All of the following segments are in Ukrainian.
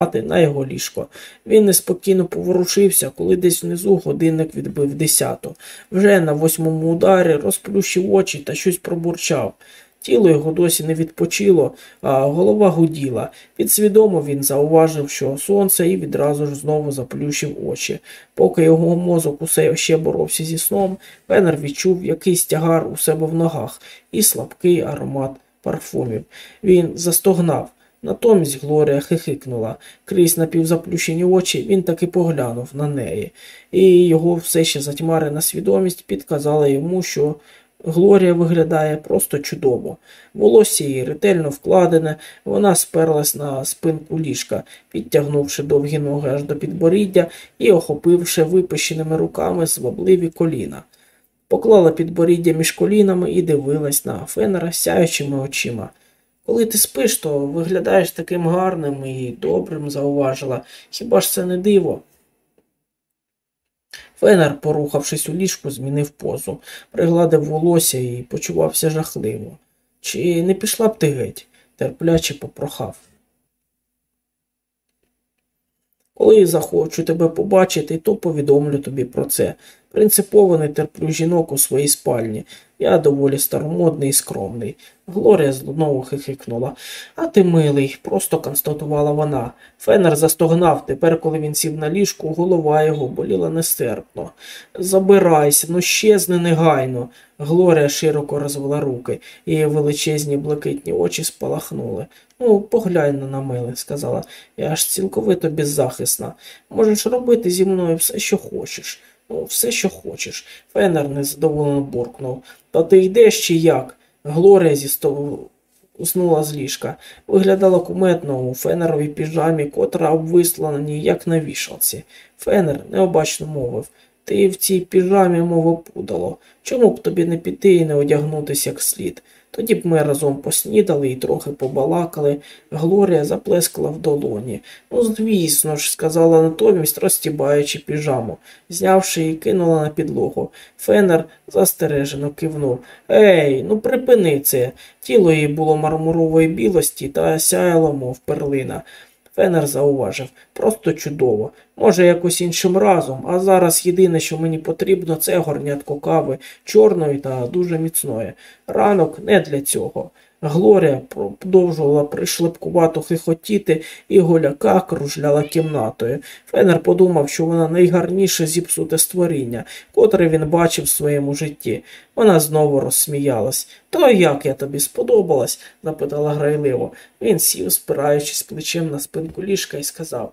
на його ліжко. Він неспокійно поворушився, коли десь внизу годинник відбив десяту. Вже на восьмому ударі розплющив очі та щось пробурчав. Тіло його досі не відпочило, а голова гуділа. Підсвідомо він зауважив, що сонце і відразу ж знову заплющив очі. Поки його мозок усе ще боровся зі сном, Пенер відчув якийсь тягар у себе в ногах і слабкий аромат парфумів. Він застогнав. Натомість Глорія хихикнула. Крізь напівзаплющені очі він таки поглянув на неї, і його все ще затьмарена свідомість підказала йому, що Глорія виглядає просто чудово. Волосся її ретельно вкладене, вона сперлась на спинку ліжка, підтягнувши довгі ноги аж до підборіддя і охопивши випищеними руками звабливі коліна. Поклала підборіддя між колінами і дивилась на Фенера сяючими очима. Коли ти спиш, то виглядаєш таким гарним і добрим, зауважила. Хіба ж це не диво? Фенер, порухавшись у ліжку, змінив позу, пригладив волосся і почувався жахливо. Чи не пішла б ти геть? терпляче попрохав. Коли захочу тебе побачити, то повідомлю тобі про це. Принципово не терплю жінок у своїй спальні. Я доволі старомодний і скромний. Глорія знову хихикнула. А ти милий, просто констатувала вона. Фенер застогнав, тепер, коли він сів на ліжку, голова його боліла нестерпно. Забирайся, ну щезни негайно. Глорія широко розвела руки, її величезні блакитні очі спалахнули. Ну, поглянь на мене, сказала, я аж цілковито беззахисна. Можеш робити зі мною все, що хочеш. Все, що хочеш. Фенер незадоволено буркнув. Та ти йдеш чи як? Глорія зі столу уснула з ліжка. Виглядала куметно у фенеровій піжамі, котра обвисла на ній, як на вішалці. Фенер необачно мовив. Ти в цій піжамі, мов пудало. Чому б тобі не піти і не одягнутися як слід? Тоді б ми разом поснідали і трохи побалакали. Глорія заплескала в долоні. Ну, звісно ж, сказала натомість, розтібаючи піжаму. Знявши її, кинула на підлогу. Фенер застережено кивнув. Ей, ну припини це. Тіло її було мармурової білості та сяяло, мов перлина. Фенер зауважив просто чудово. Може, якось іншим разом, а зараз єдине, що мені потрібно, це горнятко кави, чорної та дуже міцної. Ранок не для цього. Глорія продовжувала пришлепкувато хихотіти і голяка кружляла кімнатою. Фенер подумав, що вона найгарніше зіпсуте створіння, котре він бачив в своєму житті. Вона знову розсміялась. То як я тобі сподобалась? запитала грайливо. Він сів, спираючись плечем на спинку ліжка, і сказав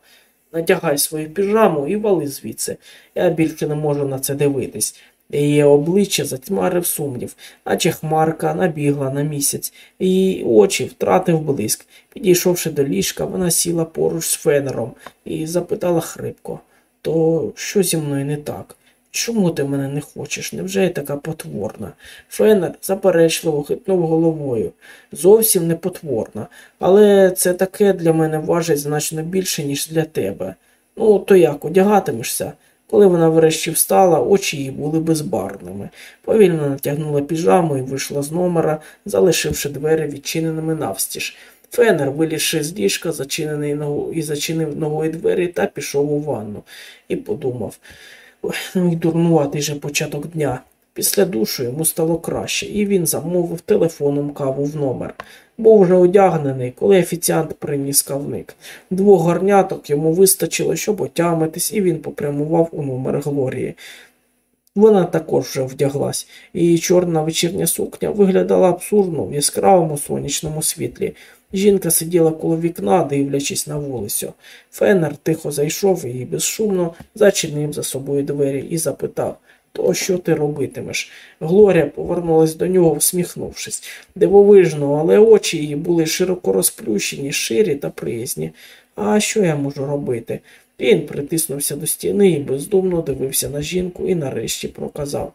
Надягай свою піжаму і вали звідси. Я більше не можу на це дивитись. Її обличчя затьмарив сумнів, наче хмарка набігла на місяць, її очі втратив блиск. Підійшовши до ліжка, вона сіла поруч з фенером і запитала хрипко То що зі мною не так? Чому ти мене не хочеш? Невже я така потворна? Фенер заперечливо хитнув головою. Зовсім не потворна, але це таке для мене важить значно більше, ніж для тебе. Ну, то як, одягатимешся? Коли вона врешті встала, очі її були безбарвними. Повільно натягнула піжаму і вийшла з номера, залишивши двері відчиненими навстіж. Фенер, вилізши з ліжка, зачинений ногу, і зачинив ногою двері та пішов у ванну і подумав ну й дурнуватий же початок дня. Після душу йому стало краще, і він замовив телефоном каву в номер. Був вже одягнений, коли офіціант приніс кавник. Двох гарняток йому вистачило, щоб отямитись, і він попрямував у номер Глорії. Вона також вже вдяглась, її чорна вечірня сукня виглядала абсурдно в яскравому сонячному світлі. Жінка сиділа коло вікна, дивлячись на вулицю. Фенер тихо зайшов і безшумно зачинив за собою двері і запитав то що ти робитимеш? Глорія повернулась до нього, всміхнувшись. Дивовижно, але очі її були широко розплющені, ширі та приязні. А що я можу робити? Він притиснувся до стіни і бездумно дивився на жінку і нарешті проказав.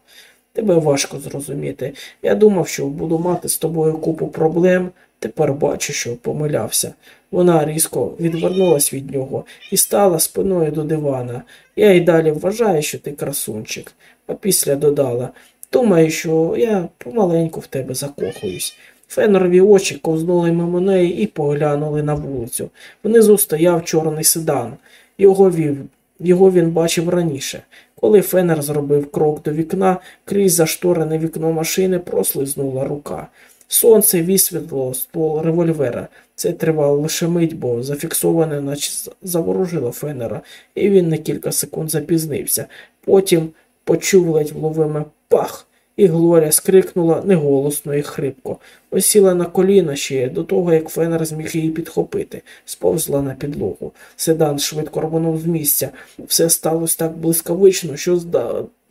Тебе важко зрозуміти. Я думав, що буду мати з тобою купу проблем, тепер бачу, що помилявся. Вона різко відвернулась від нього і стала спиною до дивана. Я й далі вважаю, що ти красунчик а після додала Думаю, що я помаленьку в тебе закохуюсь. Фенерові очі ковзнули мимо неї і поглянули на вулицю. Внизу стояв чорний седан. Його вів. Його він бачив раніше. Коли Фенер зробив крок до вікна, крізь зашторене вікно машини прослизнула рука. Сонце висвітлило ствол револьвера. Це тривало лише мить, бо зафіксоване, наче заворожило Фенера, і він на кілька секунд запізнився. Потім почув ледь вловиме пах, і Глорія скрикнула неголосно і хрипко. Осіла на коліна ще до того, як Фенер зміг її підхопити, сповзла на підлогу. Седан швидко рвонув з місця. Все сталося так блискавично, що,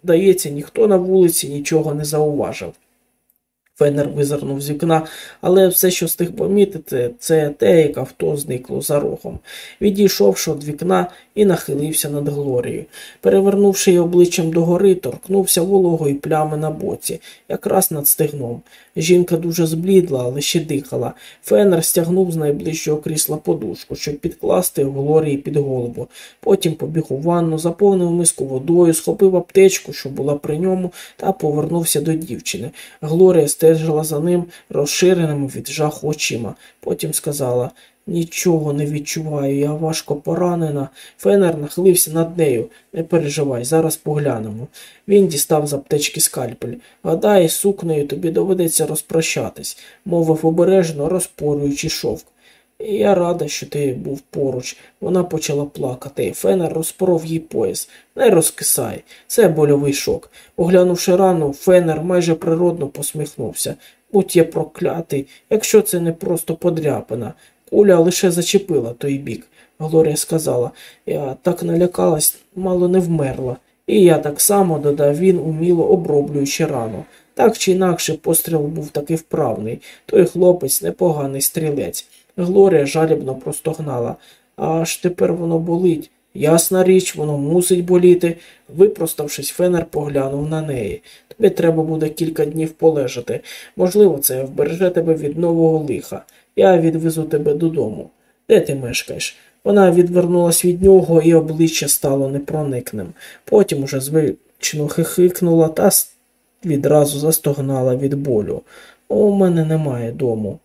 здається, ніхто на вулиці нічого не зауважив. Фенер визирнув з вікна, але все, що встиг помітити, це те, як авто зникло за рогом. Відійшовши від вікна і нахилився над Глорією. Перевернувши її обличчям догори, торкнувся вологої плями на боці, якраз над стегном. Жінка дуже зблідла, але ще дихала. Фенер стягнув з найближчого крісла подушку, щоб підкласти Глорії під голову. Потім побіг у ванну, заповнив миску водою, схопив аптечку, що була при ньому, та повернувся до дівчини. Глорія стежила за ним розширеними від жаху очима. Потім сказала Нічого не відчуваю, я важко поранена. Фенер нахилився над нею. Не переживай, зараз поглянемо. Він дістав з аптечки скальпель. Гадай, сукнею тобі доведеться розпрощатись, мовив обережно, розпорюючи шовк. Я рада, що ти був поруч. Вона почала плакати. Фенер розпоров їй пояс. Не розкисай. Це больовий шок. Оглянувши рану, Фенер майже природно посміхнувся. Будь я проклятий, якщо це не просто подряпина. Куля лише зачепила той бік. Глорія сказала. Я так налякалась, мало не вмерла. І я так само, додав він, уміло оброблюючи рану. Так чи інакше постріл був таки вправний. Той хлопець непоганий стрілець. Глорія жалібно простогнала. Аж тепер воно болить. Ясна річ, воно мусить боліти. Випроставшись, Фенер поглянув на неї. Тобі треба буде кілька днів полежати. Можливо, це вбереже тебе від нового лиха. Я відвезу тебе додому. Де ти мешкаєш? Вона відвернулась від нього, і обличчя стало непроникним. Потім уже звично хихикнула та відразу застогнала від болю. У мене немає дому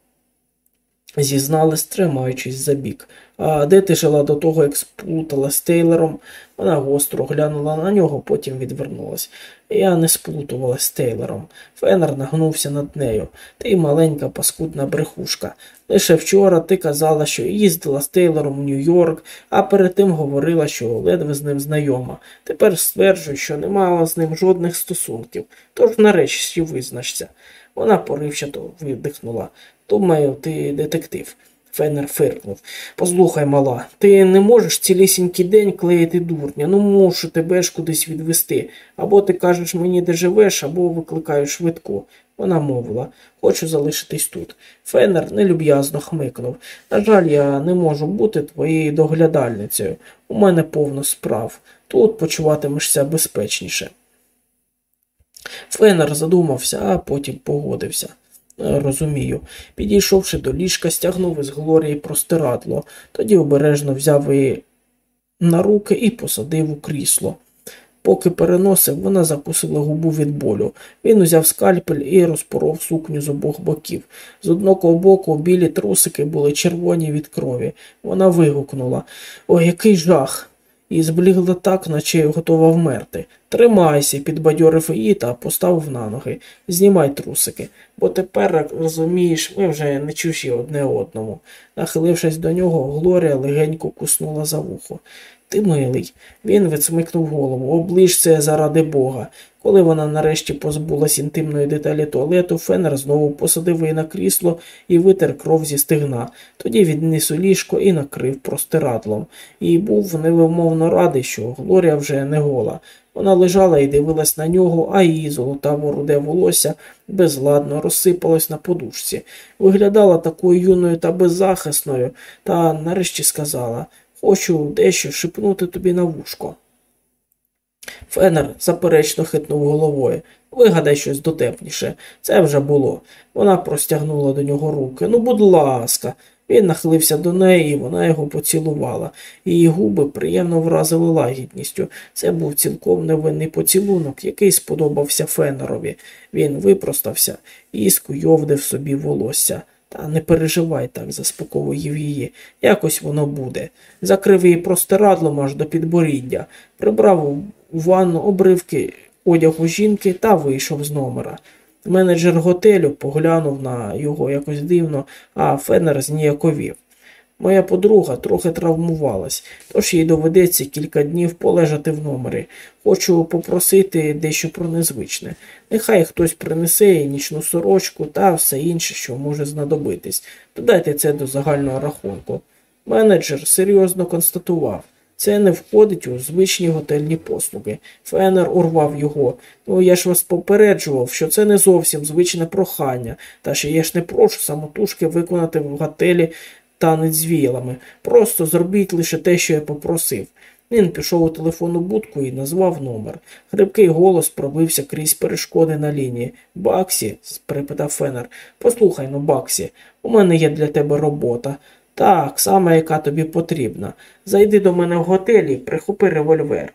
зізналась, тримаючись за бік. А де ти жила до того, як сплутала з Тейлором? Вона гостро глянула на нього, потім відвернулась. Я не сплутувалась з Тейлором. Фенер нагнувся над нею. Ти маленька паскудна брехушка. Лише вчора ти казала, що їздила з Тейлором в Нью-Йорк, а перед тим говорила, що ледве з ним знайома. Тепер стверджуєш, що не мала з ним жодних стосунків. Тож нарешті визначся. Вона поривчато видихнула. Думаю, ти детектив. Фенер фиркнув. Послухай, мала, ти не можеш цілісінький день клеїти дурня, ну мушу тебе ж кудись відвести. Або ти кажеш мені, де живеш, або викликаєш швидку. Вона мовила, хочу залишитись тут. Фенер нелюб'язно хмикнув. На жаль, я не можу бути твоєю доглядальницею. У мене повно справ. Тут почуватимешся безпечніше. Фенер задумався, а потім погодився. Е, розумію. Підійшовши до ліжка, стягнув із Глорії простирадло, тоді обережно взяв її на руки і посадив у крісло. Поки переносив, вона закусила губу від болю. Він узяв скальпель і розпоров сукню з обох боків. З одного боку білі трусики були червоні від крові. Вона вигукнула Ой, який жах! І зблігла так, наче готова вмерти. Тримайся, підбадьорив її та поставив на ноги. Знімай трусики, бо тепер, розумієш, ми вже не чужі одне одному. Нахилившись до нього, Глорія легенько куснула за вухо. Ти милий. Він відсмикнув голову. Оближ це заради Бога. Коли вона нарешті позбулась інтимної деталі туалету, Фенер знову посадив її на крісло і витер кров зі стегна. Тоді відніс у ліжко і накрив простирадлом. І був невимовно радий, що Глорія вже не гола. Вона лежала і дивилась на нього, а її золотаво руде волосся безладно розсипалось на подушці. Виглядала такою юною та беззахисною, та нарешті сказала Хочу дещо шипнути тобі на вушко. Фенер заперечно хитнув головою. Вигадай щось дотепніше. Це вже було. Вона простягнула до нього руки. Ну, будь ласка, Він нахилився до неї, і вона його поцілувала. Її губи приємно вразили лагідністю. Це був цілком невинний поцілунок, який сподобався Фенерові. Він випростався і скуйовдив собі волосся. Та не переживай так, заспокоїв її. Якось воно буде. Закрив її простирадлом аж до підборіддя, прибрав у ванну обривки одягу жінки та вийшов з номера. Менеджер готелю поглянув на його якось дивно, а Фенер зніяковів. Моя подруга трохи травмувалась, тож їй доведеться кілька днів полежати в номері. Хочу попросити дещо про незвичне. Нехай хтось принесе їй нічну сорочку та все інше, що може знадобитись. Додайте це до загального рахунку. Менеджер серйозно констатував. Це не входить у звичні готельні послуги. Фенер урвав його. Ну я ж вас попереджував, що це не зовсім звичне прохання, та ще я ж не прошу самотужки виконати в готелі танець з віялами. Просто зробіть лише те, що я попросив. Він пішов у телефонну будку і назвав номер. Хрипкий голос пробився крізь перешкоди на лінії. Баксі? перепитав Фенер. Послухай ну, Баксі, у мене є для тебе робота. Так, саме яка тобі потрібна. Зайди до мене в готелі, прихопи револьвер.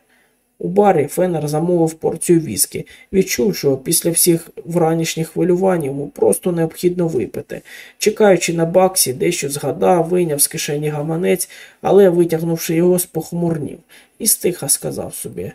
У барі Фенер замовив порцію віскі, відчув, що після всіх вранішніх хвилювань йому просто необхідно випити. Чекаючи на баксі, дещо згадав, вийняв з кишені гаманець, але, витягнувши його, спохмурнів і стиха сказав собі.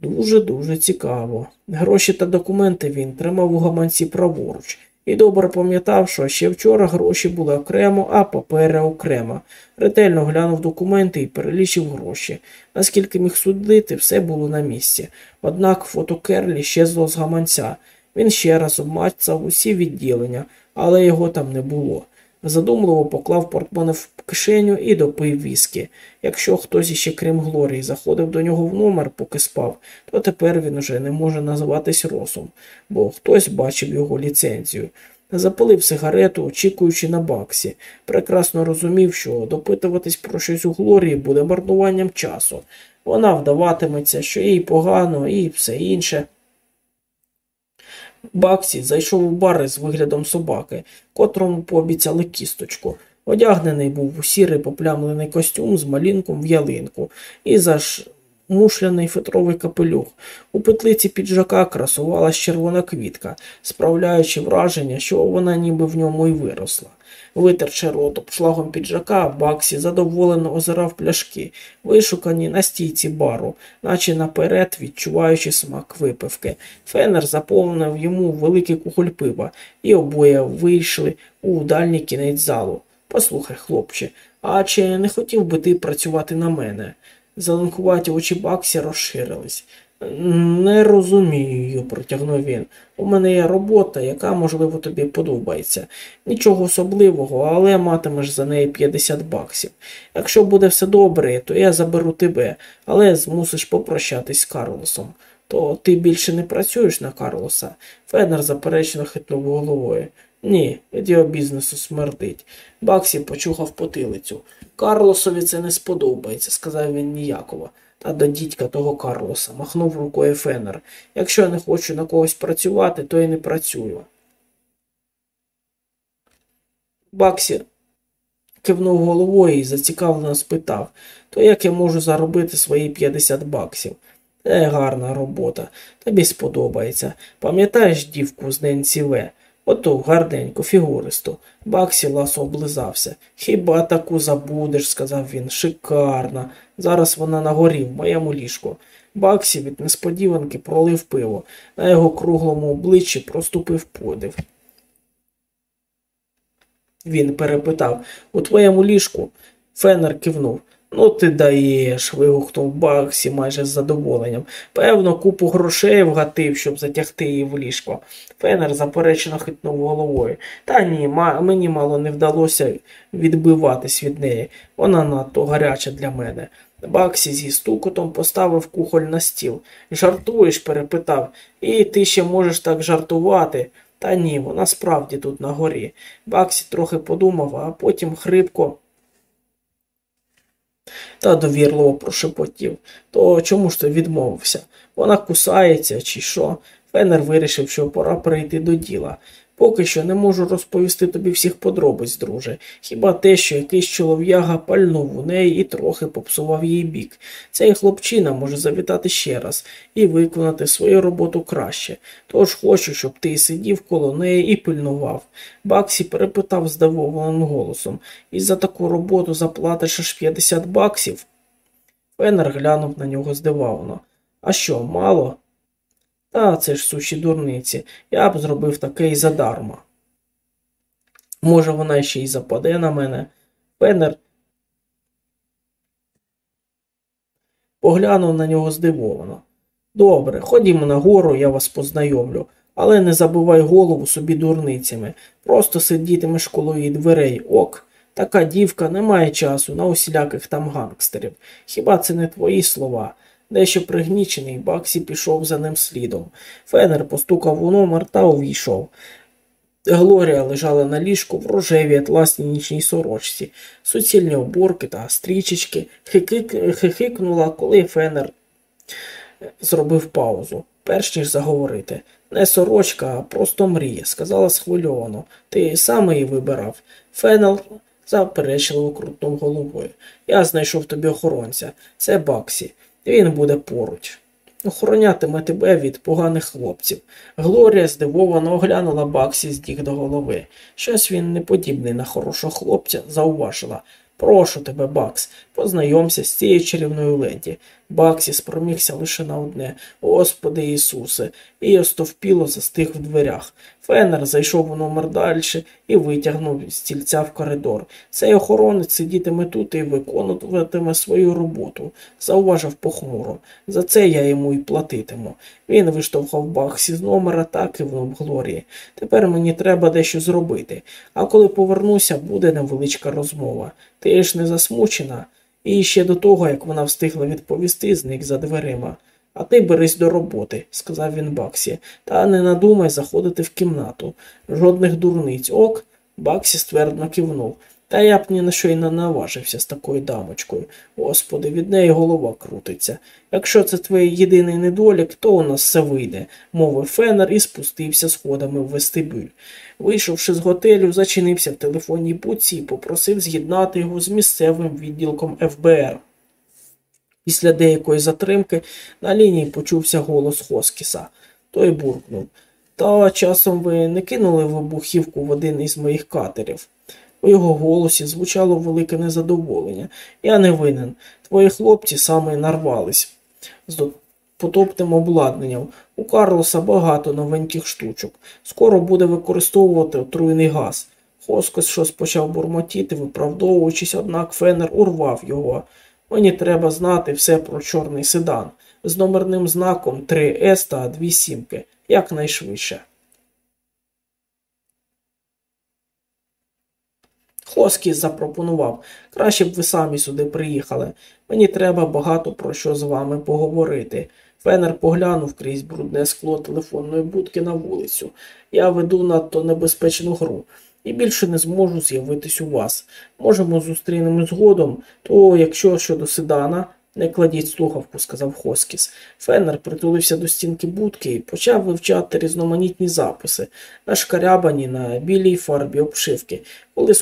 Дуже-дуже цікаво. Гроші та документи він тримав у гаманці праворуч. І добре пам'ятав, що ще вчора гроші були окремо, а папери окремо. Ретельно глянув документи і перелічив гроші. Наскільки міг судити, все було на місці. Однак фото Керлі щезло з гаманця. Він ще раз обмацав усі відділення, але його там не було. Задумливо поклав портмоне в кишеню і допив віскі. Якщо хтось іще, крім Глорії, заходив до нього в номер, поки спав, то тепер він уже не може називатись Росом, бо хтось бачив його ліцензію. Запалив сигарету, очікуючи на баксі. Прекрасно розумів, що допитуватись про щось у Глорії буде марнуванням часу. Вона вдаватиметься, що їй погано і все інше. Баксі зайшов у бар з виглядом собаки, котрому пообіцяли кісточку. Одягнений був у сірий поплямлений костюм з малінком в ялинку і зашмушляний фетровий капелюх. У петлиці піджака красувалась червона квітка, справляючи враження, що вона ніби в ньому й виросла. Витерчи рот обшлагом піджака, Баксі задоволено озирав пляшки, вишукані на стійці бару, наче наперед відчуваючи смак випивки. Фенер заповнив йому великий кухоль пива, і обоє вийшли у дальній кінець залу. Послухай, хлопче, а чи не хотів би ти працювати на мене? Заленкуваті очі Баксі розширились. Не розумію, протягнув він. У мене є робота, яка, можливо, тобі подобається. Нічого особливого, але матимеш за неї 50 баксів. Якщо буде все добре, то я заберу тебе, але змусиш попрощатись з Карлосом. То ти більше не працюєш на Карлоса? Федер заперечно хитнув головою. Ні, його бізнесу смердить. Баксі почухав потилицю. Карлосові це не сподобається, сказав він ніяково. Та до дідька того Карлоса, махнув рукою Фенер. Якщо я не хочу на когось працювати, то і не працюю. Баксі кивнув головою і зацікавлено спитав, то як я можу заробити свої 50 баксів? Це гарна робота, тобі сподобається. Пам'ятаєш дівку з Ненсі В? Оту гарненьку, фігуристу. Баксі ласо облизався. Хіба таку забудеш, сказав він. Шикарна. Зараз вона на горі, в моєму ліжку. Баксі від несподіванки пролив пиво. На його круглому обличчі проступив подив. Він перепитав у твоєму ліжку. Фенер кивнув. Ну, ти даєш, вигукнув Баксі майже з задоволенням. Певно, купу грошей вгатив, щоб затягти її в ліжко. Фенер заперечно хитнув головою. Та ні, мені мало не вдалося відбиватись від неї. Вона надто гаряча для мене. Баксі зі стукотом поставив кухоль на стіл. Жартуєш? перепитав. І ти ще можеш так жартувати. Та ні, вона справді тут на горі. Баксі трохи подумав, а потім хрипко та довірливо прошепотів. То чому ж ти відмовився? Вона кусається, чи що? Фенер вирішив, що пора перейти до діла. Поки що не можу розповісти тобі всіх подробиць, друже. Хіба те, що якийсь чолов'яга пальнув у неї і трохи попсував їй бік. Цей хлопчина може завітати ще раз і виконати свою роботу краще. Тож хочу, щоб ти сидів коло неї і пильнував. Баксі перепитав здивованим голосом. І за таку роботу заплатиш аж 50 баксів. Феннер глянув на нього здивовано. А що, мало? Та це ж суші дурниці. Я б зробив таке і задарма. Може, вона ще й западе на мене. Феннер поглянув на нього здивовано. Добре, ходімо нагору, я вас познайомлю, але не забувай голову собі дурницями. Просто сидітимеш коло її дверей, ок. Така дівка не має часу на усіляких там гангстерів. Хіба це не твої слова? Дещо пригнічений, Баксі пішов за ним слідом. Фенер постукав у номер та увійшов. Глорія лежала на ліжку в рожевій атласній нічній сорочці, суцільні оборки та стрічечки, хихикнула, коли Фенер зробив паузу, перш ніж заговорити. Не сорочка, а просто мрія, сказала схвильовано. Ти сам її вибирав. Фенел заперечливо крутнув головою. Я знайшов тобі охоронця. Це Баксі. Він буде поруч. Охоронятиме тебе від поганих хлопців. Глорія здивовано оглянула Баксі з ніг до голови. Щось він не подібний на хорошого хлопця, зауважила. Прошу тебе, Бакс, познайомся з цією чарівною леді. Баксі спромігся лише на одне Господи Ісусе, і остовпіло застиг в дверях. Фенер зайшов у номер далі і витягнув стільця в коридор. Цей охоронець сидітиме тут і виконуватиме свою роботу, зауважив похмуро. За це я йому і платитиму. Він виштовхав Баксі з номера та кивнув Глорії. Тепер мені треба дещо зробити, а коли повернуся, буде невеличка розмова. Ти ж не засмучена? І ще до того, як вона встигла відповісти, зник за дверима. А ти берись до роботи, сказав він Баксі, та не надумай заходити в кімнату. Жодних дурниць. Ок, Баксі ствердно кивнув. Та я б ні на що й не наважився з такою дамочкою. Господи, від неї голова крутиться. Якщо це твій єдиний недолік, то у нас все вийде, мовив Фенер і спустився сходами в вестибюль. Вийшовши з готелю, зачинився в телефонній будці і попросив з'єднати його з місцевим відділком ФБР. Після деякої затримки на лінії почувся голос Хоскіса. Той буркнув. Та часом ви не кинули вибухівку в один із моїх катерів. У його голосі звучало велике незадоволення. Я не винен. Твої хлопці саме нарвались з потопним обладнанням. У Карлоса багато новеньких штучок. Скоро буде використовувати отруйний газ. Хоскос щось почав бурмотіти, виправдовуючись, однак Фенер урвав його. Мені треба знати все про чорний седан з номерним знаком 3С та 2 сімки, якнайшвидше. Хоскіс запропонував, краще б ви самі сюди приїхали. Мені треба багато про що з вами поговорити. Фенер поглянув крізь брудне скло телефонної будки на вулицю. Я веду надто небезпечну гру і більше не зможу з'явитись у вас. Можемо зустрінемось згодом, то якщо щодо седана, не кладіть слухавку, сказав Хоскіс. Феннер притулився до стінки будки і почав вивчати різноманітні записи, нашкарябані на білій фарбі обшивки. Коли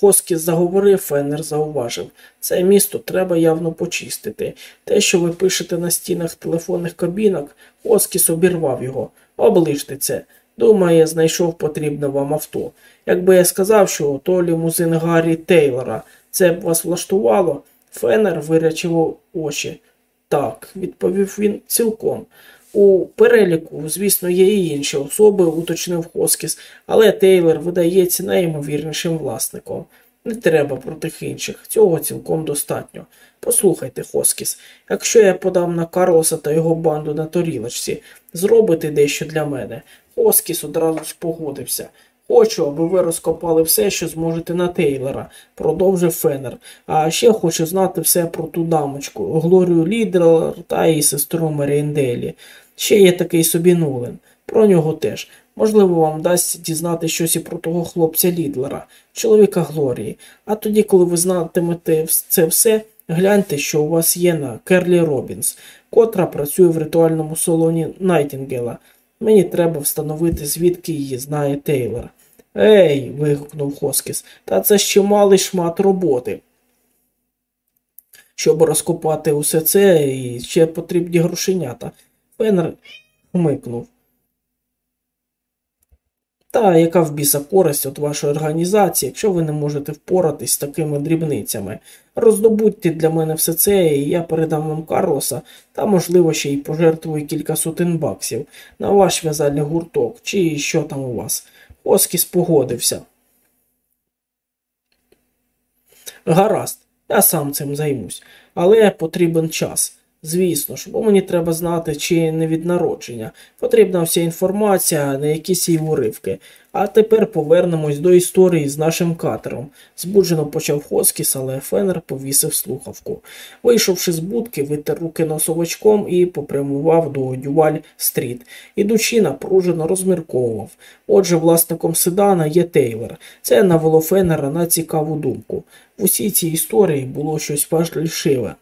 Хоскіс заговорив, Феннер зауважив це місто треба явно почистити. Те, що ви пишете на стінах телефонних кабінок, Хоскіс обірвав його. Облиште це. Думаю, я знайшов потрібне вам авто. Якби я сказав, що то лімузин Гаррі Тейлора, це б вас влаштувало. Фенер вирячив очі. Так, відповів він цілком. У переліку, звісно, є і інші особи, уточнив Хоскіс, але Тейлор видається найімовірнішим власником. Не треба про тих інших, цього цілком достатньо. Послухайте, Хоскіс, якщо я подам на Карлоса та його банду на торілочці, зробите дещо для мене. Хоскіс одразу ж погодився. Хочу, аби ви розкопали все, що зможете на Тейлора, продовжив Феннер. А ще хочу знати все про ту дамочку, Глорію Лідлер та її сестру Мерін Делі. Ще є такий собі Нулен. Про нього теж. Можливо, вам вдасться дізнатись щось і про того хлопця Лідлера, чоловіка Глорії. А тоді, коли ви знатимете це все, гляньте, що у вас є на Керлі Робінс, котра працює в ритуальному салоні Найтінгела. Мені треба встановити, звідки її знає Тейлор. Ей. вигукнув Хоскіс, та це ще малий шмат роботи. Щоб розкопати усе це, і ще потрібні грошенята. Фенер хмикнув. Та яка в біса користь від вашої організації, якщо ви не можете впоратись з такими дрібницями? Роздобудьте для мене все це, і я передам вам Карлоса, та, можливо, ще й пожертвую кілька сотень баксів на ваш в'язальний гурток, чи що там у вас. Оскіс погодився. Гаразд, я сам цим займусь, але потрібен час. Звісно ж, бо мені треба знати, чи не від народження. Потрібна вся інформація, не якісь її уривки. А тепер повернемось до історії з нашим катером. Збуджено почав Хоскіс, але Фенер повісив слухавку. Вийшовши з будки, витер руки носовичком і попрямував до Дюваль стріт. Ідучи, напружено розмірковував. Отже, власником седана є Тейлор. Це навело Фенера на цікаву думку. В усій цій історії було щось важливе.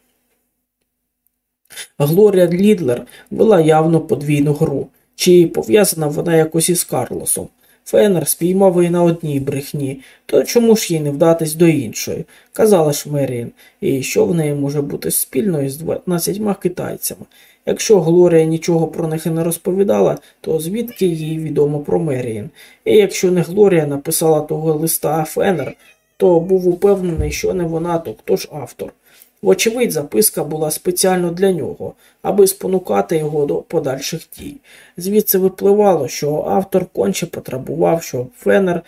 Глорія Лідлер вела явно подвійну гру, чи пов'язана вона якось із Карлосом. Фенер спіймав її на одній брехні, то чому ж їй не вдатись до іншої? Казала ж Меріан, і що в неї може бути спільною з 12 китайцями. Якщо Глорія нічого про них і не розповідала, то звідки їй відомо про Меріан? І якщо не Глорія написала того листа Фенер, то був упевнений, що не вона, то хто ж автор. Вочевидь, записка була спеціально для нього, аби спонукати його до подальших дій. Звідси випливало, що автор конче потребував, щоб Фенер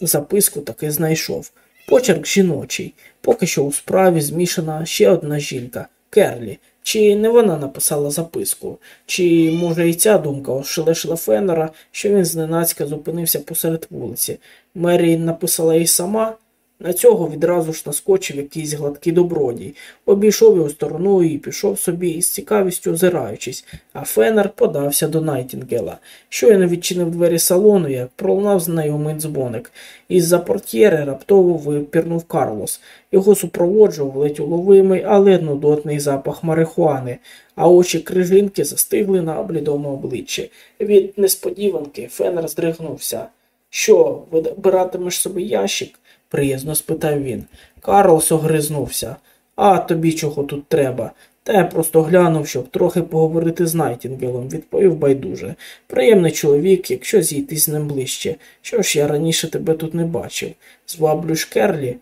записку таки знайшов. Почерк жіночий, поки що у справі змішана ще одна жінка Керлі. Чи не вона написала записку, чи, може, і ця думка ошелешила Фенера, що він зненацька зупинився посеред вулиці. Мері написала їй сама. На цього відразу ж наскочив якийсь гладкий добродій, обійшов його стороною і пішов собі із цікавістю озираючись, а Фенер подався до Найтінгела. Щойно відчинив двері салону, як пролунав знайомий дзвоник. Із-за портьєри раптово випірнув Карлос. Його супроводжував ледь уловимий, але нудотний запах марихуани, а очі крижинки застигли на блідому обличчі. Від несподіванки Фенер здригнувся. Що, вибиратимеш собі ящик? Приязно спитав він. Карлос огризнувся. А тобі чого тут треба? Та я просто глянув, щоб трохи поговорити з Найтінгелом, відповів байдуже. Приємний чоловік, якщо зійти з ним ближче. Що ж я раніше тебе тут не бачив? Зваблюєш Керлі.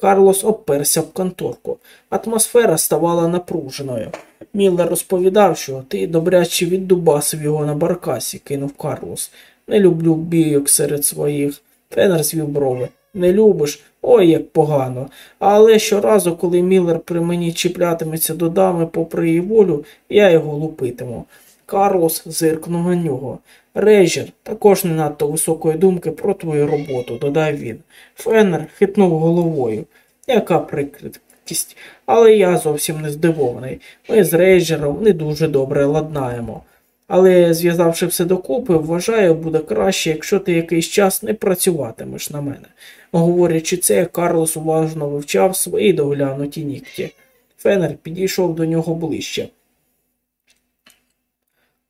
Карлос обперся об конторку. Атмосфера ставала напруженою. Міллер розповідав, що ти добряче віддубасив його на баркасі, кинув Карлос. Не люблю бійок серед своїх. Фенер звів брови не любиш, ой як погано. Але щоразу, коли Міллер при мені чіплятиметься до дами попри її волю, я його лупитиму. Карлос зиркнув на нього. Рейджер також не надто високої думки про твою роботу, додав він. Феннер хитнув головою. Яка прикріткість, але я зовсім не здивований. Ми з Рейджером не дуже добре ладнаємо. Але, зв'язавши все докупи, вважаю, буде краще, якщо ти якийсь час не працюватимеш на мене. Говорячи це, Карлос уважно вивчав свої доглянуті нігті. Фенер підійшов до нього ближче.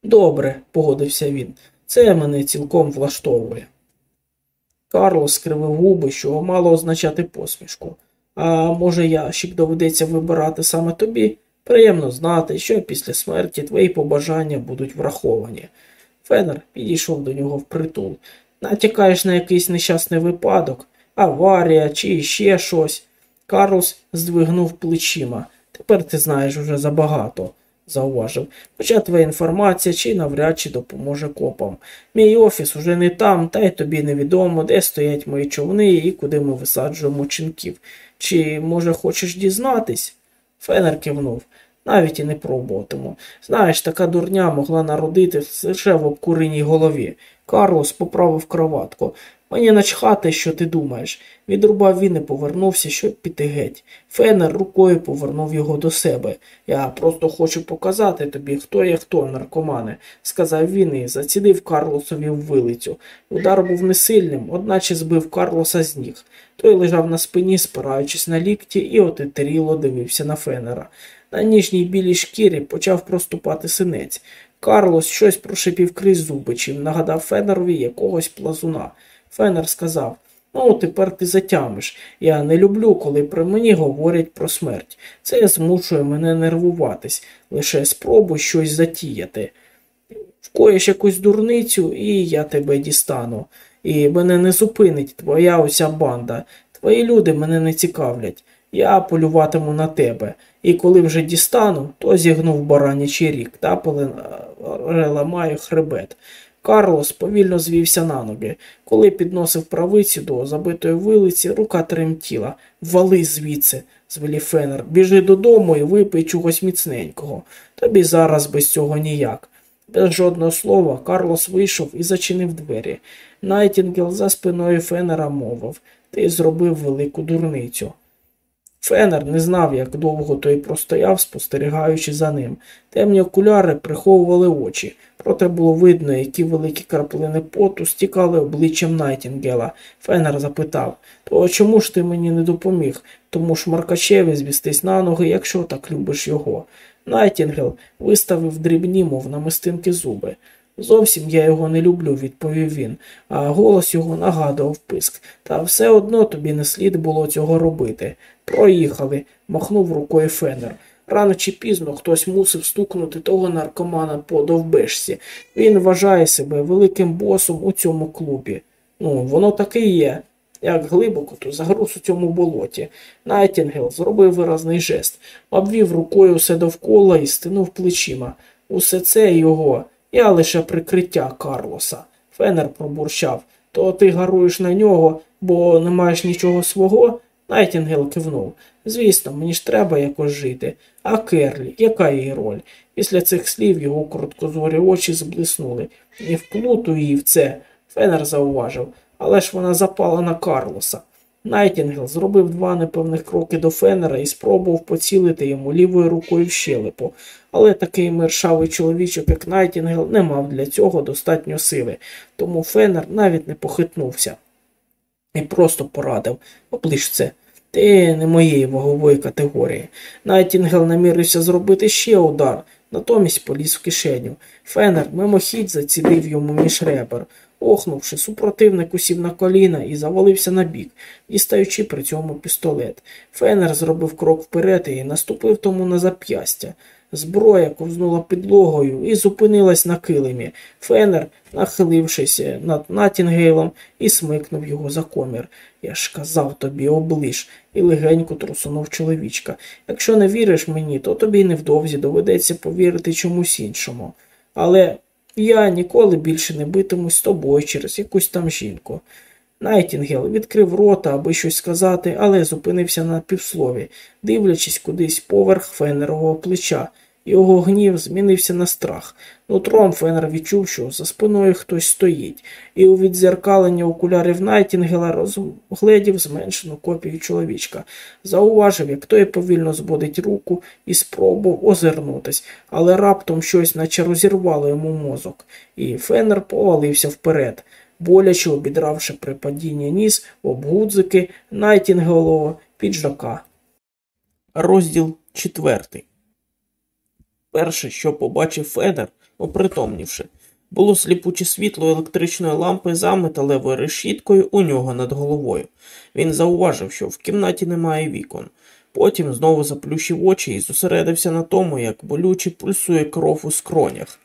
Добре, погодився він, це мене цілком влаштовує. Карлос скривив губи, що мало означати посмішку. А може, ящик доведеться вибирати саме тобі? Приємно знати, що після смерті твої побажання будуть враховані. Фенер підійшов до нього впритул. Натякаєш на якийсь нещасний випадок, аварія чи ще щось. Карлос здвигнув плечима. Тепер ти знаєш уже забагато, зауважив. Хоча твоя інформація чи навряд чи допоможе копам. Мій офіс уже не там, та й тобі невідомо, де стоять мої човни і куди ми висаджуємо чинків. Чи, може, хочеш дізнатись? Фенер кивнув. Навіть і не пробуватиму. Знаєш, така дурня могла народити лише в обкуреній голові. Карлос поправив кроватку. Мені начхати, що ти думаєш. Відрубав він і повернувся, щоб піти геть. Фенер рукою повернув його до себе. Я просто хочу показати тобі, хто є хто, наркомане, сказав він і зацідив Карлосові в вилицю. Удар був несильним, одначе збив Карлоса з ніг. Той лежав на спині, спираючись на лікті, і отетеріло дивився на Фенера. На ніжній білій шкірі почав проступати синець. Карлос щось прошипів крізь зуби, чим нагадав Фенерові якогось плазуна. Фенер сказав Ну, тепер ти затямиш. Я не люблю, коли при мені говорять про смерть. Це змушує мене нервуватись. Лише спробуй щось затіяти. Вкоїш якусь дурницю, і я тебе дістану. І мене не зупинить твоя ося банда. Твої люди мене не цікавлять. Я полюватиму на тебе. І коли вже дістану, то зігнув баранячий рік та переламаю хребет. Карлос повільно звівся на ноги. Коли підносив правицю до забитої вилиці, рука тремтіла. Вали звідси, звелів Фенер. Біжи додому і випий чогось міцненького. Тобі зараз без цього ніяк. Без жодного слова Карлос вийшов і зачинив двері. Найтінгел за спиною Фенера мовив Ти зробив велику дурницю. Фенер не знав, як довго той простояв, спостерігаючи за ним. Темні окуляри приховували очі, проте було видно, які великі краплини поту стікали обличчям Найтінгела. Фенер запитав То чому ж ти мені не допоміг? Тому шмаркачеві звестись на ноги, якщо так любиш його. Найтінгел виставив дрібні, мов намистинки зуби. Зовсім я його не люблю, відповів він, а голос його нагадував писк. Та все одно тобі не слід було цього робити. Проїхали, махнув рукою Фенер. Рано чи пізно хтось мусив стукнути того наркомана по довбешці. Він вважає себе великим босом у цьому клубі. Ну, воно таки є. Як глибоко ти загруз у цьому болоті. Найтінгел зробив виразний жест, обвів рукою все довкола і стиснув плечима. Усе це його. Я лише прикриття Карлоса. Фенер пробурчав. То ти гаруєш на нього, бо не маєш нічого свого? Найтінгел кивнув. Звісно, мені ж треба якось жити. А Керлі, яка її роль? Після цих слів його короткозорі очі зблиснули. Не вплутуй її в це, Фенер зауважив, але ж вона запала на Карлоса. Найтінгел зробив два непевних кроки до Фенера і спробував поцілити йому лівою рукою в щелепу, але такий мершавий чоловічок, як Найтінгел, не мав для цього достатньо сили, тому Фенер навіть не похитнувся і просто порадив облиш це. Ти не моєї вагової категорії. Найтінгел намірився зробити ще удар, натомість поліз в кишеню. Фенер мимохідь зацідив йому між ребер. Охнувши, супротивник осів на коліна і завалився на бік, дістаючи при цьому пістолет. Фенер зробив крок вперед і наступив тому на зап'ястя. Зброя ковзнула підлогою і зупинилась на килимі. Фенер, нахилившись над Натінгейлом, і смикнув його за комір. Я ж казав тобі, оближ, і легенько трусунув чоловічка. Якщо не віриш мені, то тобі невдовзі доведеться повірити чомусь іншому. Але я ніколи більше не битимусь з тобою через якусь там жінку. Найтінгел відкрив рота, аби щось сказати, але зупинився на півслові, дивлячись кудись поверх фенерового плеча. Його гнів змінився на страх. Нутром Фенер відчув, що за спиною хтось стоїть, і у відзеркаленні окулярів Найтінгела розгледів зменшену копію чоловічка. Зауважив, як той повільно зводить руку і спробував озирнутись, але раптом щось наче розірвало йому мозок, і Фенер повалився вперед, боляче обідравши при падінні ніс об гудзики Найтінгелового піджака. Розділ четвертий. Перше, що побачив Федер, опритомнівши, було сліпуче світло електричної лампи за металевою решіткою у нього над головою. Він зауважив, що в кімнаті немає вікон. Потім знову заплющив очі і зосередився на тому, як болюче пульсує кров у скронях.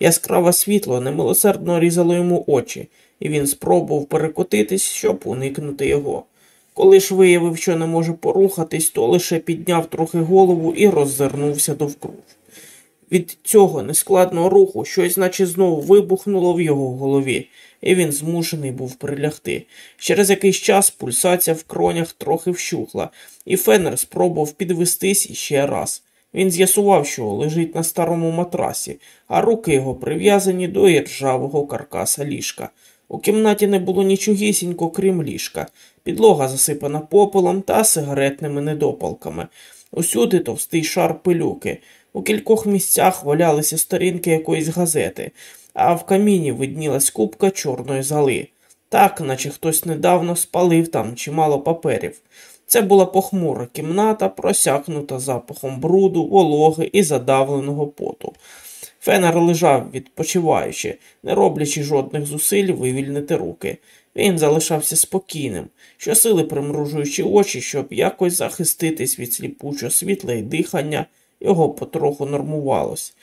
Яскраве світло немилосердно різало йому очі, і він спробував перекотитись, щоб уникнути його. Коли ж виявив, що не може порухатись, то лише підняв трохи голову і роззирнувся довкруг. Від цього нескладного руху щось, наче знову вибухнуло в його голові, і він змушений був прилягти. Через якийсь час пульсація в кронях трохи вщухла, і Фенер спробував підвестись іще раз. Він з'ясував, що лежить на старому матрасі, а руки його прив'язані до іржавого каркаса ліжка. У кімнаті не було нічогісінько, крім ліжка, підлога засипана попелом та сигаретними недопалками. Усюди товстий шар пилюки. У кількох місцях валялися сторінки якоїсь газети, а в каміні виднілась купка чорної зали. Так, наче хтось недавно спалив там чимало паперів. Це була похмура кімната, просякнута запахом бруду, вологи і задавленого поту. Фенер лежав, відпочиваючи, не роблячи жодних зусиль вивільнити руки. Він залишався спокійним, щосили примружуючи очі, щоб якось захиститись від сліпучого світла і дихання, його потроху нормувалось.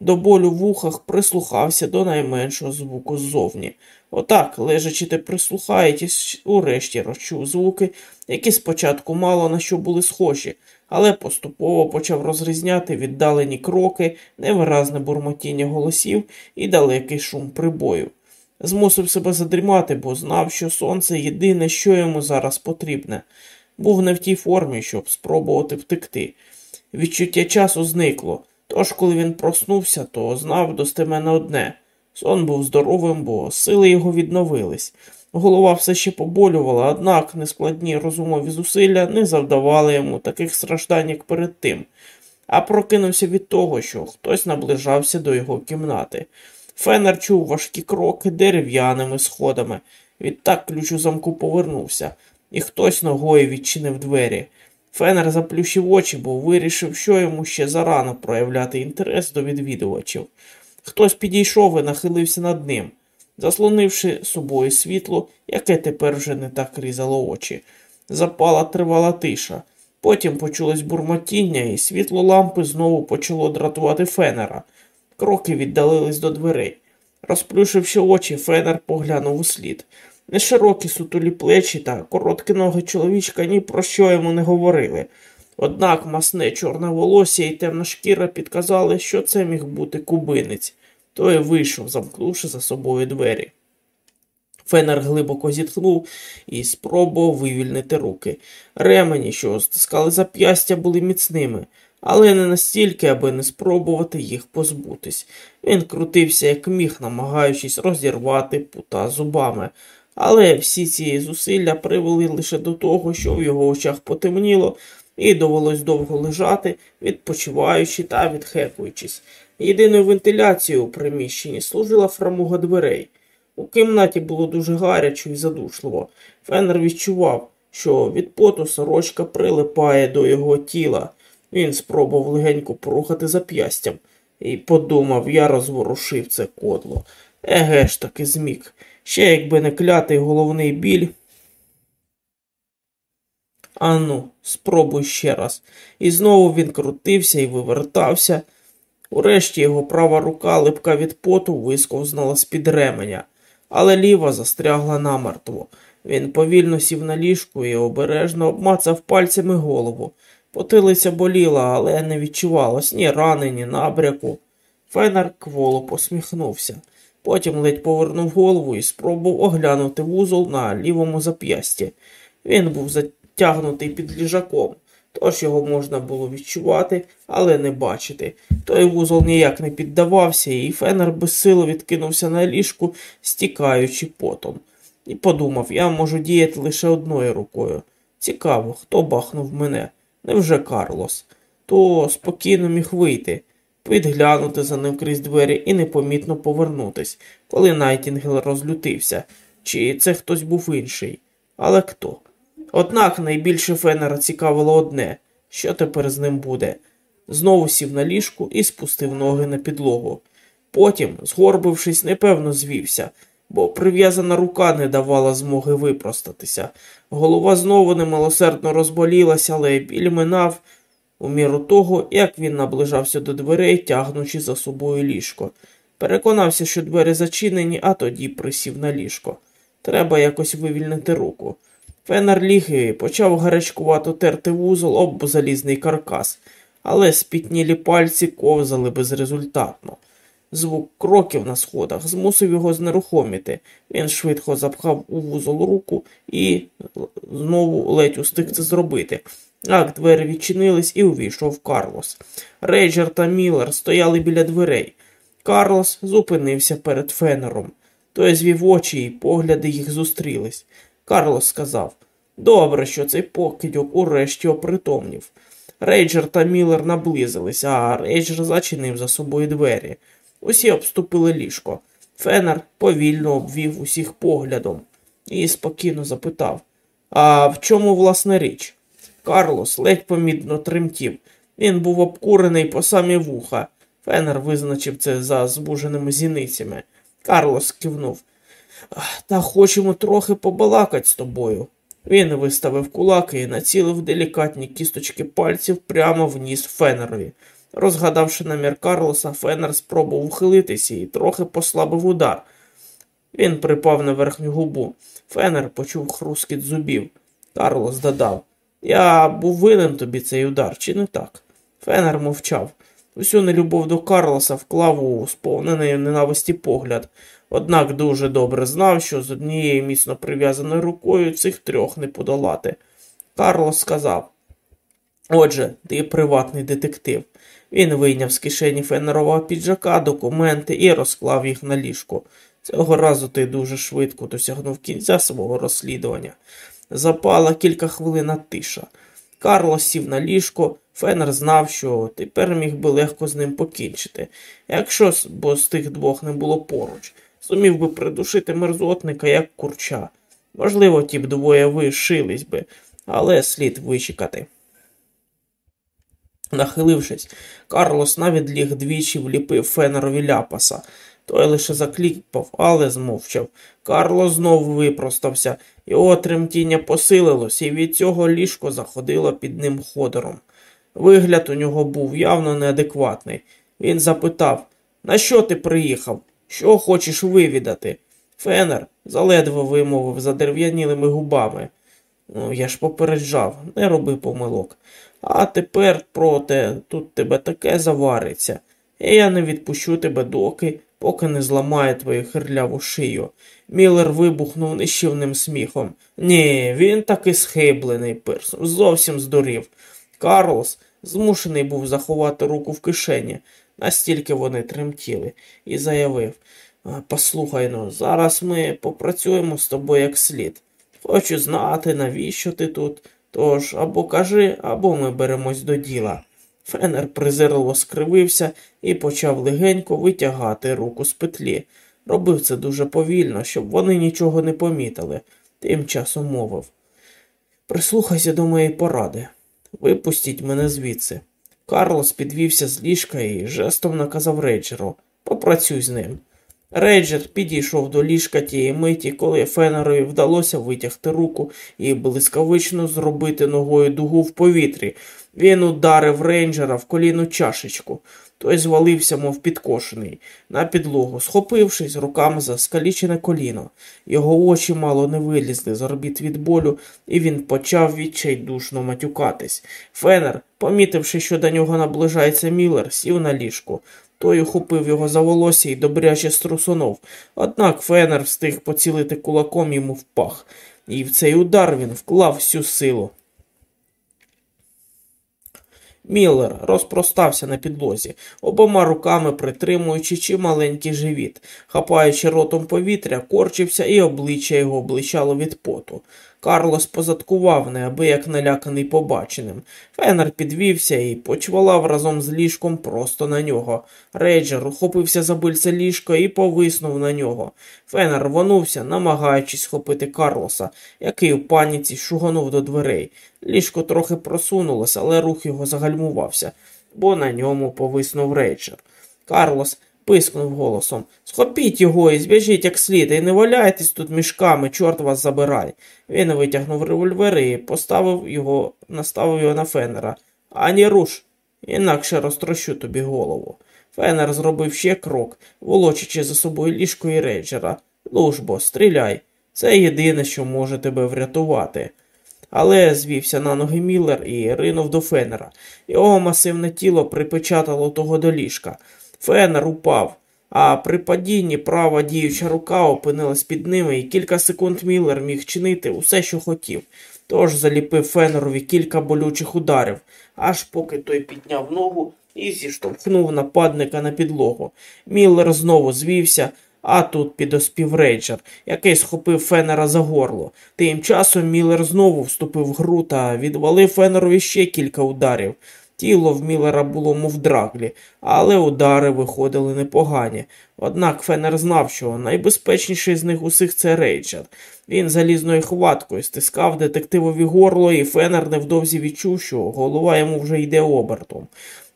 До болю в ухах прислухався до найменшого звуку ззовні. Отак, лежачи та прислухаєтесь, урешті розчув звуки, які спочатку мало на що були схожі, але поступово почав розрізняти віддалені кроки, невиразне бурмотіння голосів і далекий шум прибою. Змусив себе задрімати, бо знав, що сонце єдине, що йому зараз потрібне. Був не в тій формі, щоб спробувати втекти. Відчуття часу зникло, тож, коли він проснувся, то знав достеменно одне сон був здоровим, бо сили його відновились. Голова все ще поболювала, однак нескладні розумові зусилля не завдавали йому таких страждань, як перед тим, а прокинувся від того, що хтось наближався до його кімнати. Фенер чув важкі кроки дерев'яними сходами. Відтак ключ у замку повернувся, і хтось ногою відчинив двері. Фенер заплющив очі, бо вирішив, що йому ще зарано проявляти інтерес до відвідувачів. Хтось підійшов і нахилився над ним, заслонивши собою світло, яке тепер вже не так різало очі. Запала тривала тиша. Потім почулось бурмотіння, і світло лампи знову почало дратувати фенера. Кроки віддалились до дверей. Розплющивши очі, фенер поглянув у слід. Неширокі сутулі плечі та короткі ноги чоловічка ні про що йому не говорили. Однак масне чорне волосся і темна шкіра підказали, що це міг бути кубинець. Той вийшов, замкнувши за собою двері. Фенер глибоко зітхнув і спробував вивільнити руки. Ремені, що стискали зап'ястя, були міцними, але не настільки, аби не спробувати їх позбутись. Він крутився, як міг, намагаючись розірвати пута зубами. Але всі ці зусилля привели лише до того, що в його очах потемніло, і довелось довго лежати, відпочиваючи та відхекуючись. Єдиною вентиляцією у приміщенні служила фрамуга дверей. У кімнаті було дуже гарячо і задушливо. Фенер відчував, що від поту сорочка прилипає до його тіла. Він спробував легенько порухати зап'ястям і подумав, я розворушив це кодло. Еге ж таки зміг. Ще якби не клятий головний біль. Ану, спробуй ще раз. І знову він крутився і вивертався. Урешті його права рука, липка від поту, висковзнала з-під ременя, але ліва застрягла намертво. Він повільно сів на ліжку і обережно обмацав пальцями голову. Потилиця боліла, але не відчувалось ні рани, ні набряку. Фенер кволо посміхнувся. Потім ледь повернув голову і спробував оглянути вузол на лівому зап'ясті. Він був затягнутий під ліжаком тож його можна було відчувати, але не бачити. Той вузол ніяк не піддавався, і фенер безсило відкинувся на ліжку, стікаючи потом. І подумав, я можу діяти лише одною рукою. Цікаво, хто бахнув мене? Невже Карлос? То спокійно міг вийти, підглянути за ним крізь двері і непомітно повернутись, коли Найтінгел розлютився, чи це хтось був інший. Але хто? Однак найбільше Фенера цікавило одне що тепер з ним буде. Знову сів на ліжку і спустив ноги на підлогу. Потім, згорбившись, непевно звівся, бо прив'язана рука не давала змоги випростатися. Голова знову немилосердно розболілася, але біль минав у міру того, як він наближався до дверей, тягнучи за собою ліжко. Переконався, що двері зачинені, а тоді присів на ліжко. Треба якось вивільнити руку. Фенер ліги почав гарячкувато терти вузол об залізний каркас, але спітнілі пальці ковзали безрезультатно. Звук кроків на сходах змусив його знерухоміти. Він швидко запхав у вузол руку і знову ледь устиг це зробити. Ак, двері відчинились і увійшов Карлос. Рейджер та Міллер стояли біля дверей. Карлос зупинився перед Фенером. Той звів очі, і погляди їх зустрілись. Карлос сказав Добре, що цей покидьок урешті опритомнів. Рейджер та Міллер наблизились, а Рейджер зачинив за собою двері. Усі обступили ліжко. Фенер повільно обвів усіх поглядом і спокійно запитав А в чому власне річ? Карлос ледь помітно тремтів. Він був обкурений по самі вуха. Фенер визначив це за збуженими зіницями. Карлос кивнув. Та хочемо трохи побалакати з тобою. Він виставив кулаки і націлив делікатні кісточки пальців прямо в ніс Фенерові. Розгадавши намір Карлоса, Фенер спробував ухилитися і трохи послабив удар. Він припав на верхню губу. Фенер почув хрускіт зубів. Карлос додав Я був винен тобі цей удар, чи не так? Фенер мовчав. Усю нелюбов до Карлоса вклав у сповнений ненависті погляд, однак дуже добре знав, що з однією міцно прив'язаною рукою цих трьох не подолати. Карлос сказав Отже, ти приватний детектив. Він вийняв з кишені фенерового піджака документи і розклав їх на ліжку. Цього разу ти дуже швидко досягнув кінця свого розслідування. Запала кілька хвилин тиша. Карло сів на ліжко, Фенер знав, що тепер міг би легко з ним покінчити, якщо бо з тих двох не було поруч, зумів би придушити мерзотника, як курча. Можливо, ті б двоє вишились би, але слід вичекати. Нахилившись, Карлос навіть ліг двічі вліпив Фенерові ляпаса. Той лише закліпав, але змовчав. Карло знову випростався, його тремтіння посилилось, і від цього ліжко заходило під ним ходором. Вигляд у нього був явно неадекватний. Він запитав На що ти приїхав? Що хочеш вивідати? Фенер заледве вимовив задерв'янілими губами. Ну, я ж попереджав, не роби помилок. А тепер, проте, тут тебе таке завариться, і я не відпущу тебе доки, поки не зламає твою хирляву шию. Міллер вибухнув нищівним сміхом. Ні, він таки схиблений пирс, зовсім здурів. Карлос змушений був заховати руку в кишені, настільки вони тремтіли, і заявив Послухай ну, зараз ми попрацюємо з тобою як слід. Хочу знати, навіщо ти тут. Тож або кажи, або ми беремось до діла. Фенер презирливо скривився і почав легенько витягати руку з петлі. Робив це дуже повільно, щоб вони нічого не помітили, тим часом мовив. Прислухайся до моєї поради. Випустіть мене звідси. Карлос підвівся з ліжка і жестом наказав рейджеру попрацюй з ним. Рейджер підійшов до ліжка тієї миті, коли Фенерові вдалося витягти руку і блискавично зробити ногою дугу в повітрі. Він ударив рейнджера в коліну чашечку. Той звалився, мов підкошений, на підлогу, схопившись руками за скалічене коліно. Його очі мало не вилізли з орбіт від болю, і він почав відчайдушно матюкатись. Фенер, помітивши, що до нього наближається Міллер, сів на ліжку. Той ухопив його за волосся і добряче струсонув. Однак Фенер встиг поцілити кулаком йому в пах, і в цей удар він вклав всю силу. Міллер розпростався на підлозі, обома руками притримуючи чималенький живіт, хапаючи ротом повітря, корчився і обличчя його обличало від поту. Карлос позадкував, неабияк наляканий побаченим. Фенер підвівся і почвалав разом з ліжком просто на нього. Рейджер ухопився за бильце ліжко і повиснув на нього. Фенер рвонувся, намагаючись схопити Карлоса, який у паніці шуганув до дверей. Ліжко трохи просунулося, але рух його загальмувався, бо на ньому повиснув рейджер. Карлос пискнув голосом. Схопіть його і зв'яжіть як слід, і не валяйтесь тут мішками, чорт вас забирай. Він витягнув револьвер і поставив його, наставив його на фенера. Ані руш, інакше розтрощу тобі голову. Фенер зробив ще крок, волочачи за собою ліжко і рейджера. Ну ж бо, стріляй. Це єдине, що може тебе врятувати. Але звівся на ноги Міллер і ринув до фенера. Його масивне тіло припечатало того до ліжка. Фенер упав, а при падінні права діюча рука опинилась під ними, і кілька секунд Міллер міг чинити усе, що хотів. Тож заліпив Фенерові кілька болючих ударів, аж поки той підняв ногу і зіштовхнув нападника на підлогу. Міллер знову звівся. А тут підоспів рейджер, який схопив Фенера за горло. Тим часом Міллер знову вступив в гру та відвалив Фенерові ще кілька ударів. Тіло в Міллера було мов драглі, але удари виходили непогані. Однак Фенер знав, що найбезпечніший з них усіх це Рейчард. Він залізною хваткою стискав детективові горло, і Фенер невдовзі відчув, що голова йому вже йде обертом.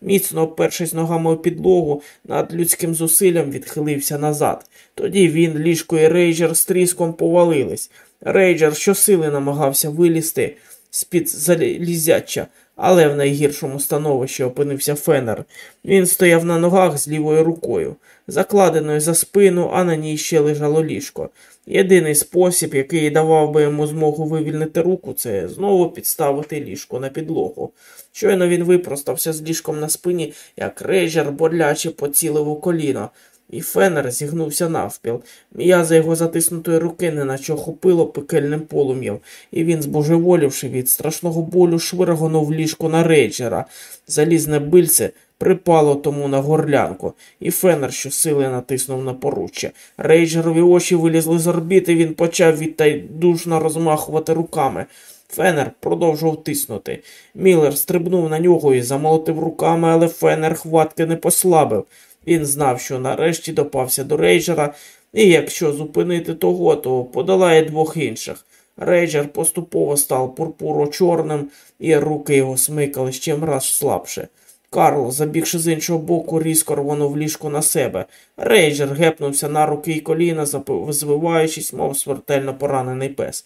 міцно опершись ногами у підлогу, над людським зусиллям відхилився назад. Тоді він, ліжко і рейджер з тріском повалились. Рейджер щосили намагався вилізти з-під залізяча, але в найгіршому становищі опинився фенер. Він стояв на ногах з лівою рукою, закладеною за спину, а на ній ще лежало ліжко. Єдиний спосіб, який давав би йому змогу вивільнити руку, це знову підставити ліжко на підлогу. Щойно він випростався з ліжком на спині, як рейджер боляче поцілив у коліно. І фенер зігнувся навпіл. М'яза його затиснутої руки неначе охопило пекельним полум'ям, і він, збожеволівши від страшного болю, швиргонув ліжко на рейджера. Залізне бильце припало тому на горлянку, і фенер щосили натиснув на поруччя. Рейджерові очі вилізли з орбіти, він почав відтайдушно розмахувати руками. Фенер продовжував тиснути. Міллер стрибнув на нього і замолотив руками, але фенер хватки не послабив. Він знав, що нарешті допався до рейджера, і якщо зупинити того, то подолає двох інших. Рейджер поступово став пурпуро чорним, і руки його смикали ще раз слабше. Карл, забігши з іншого боку, різко рвонув ліжко на себе. Рейджер гепнувся на руки й коліна, звиваючись, мов смертельно поранений пес.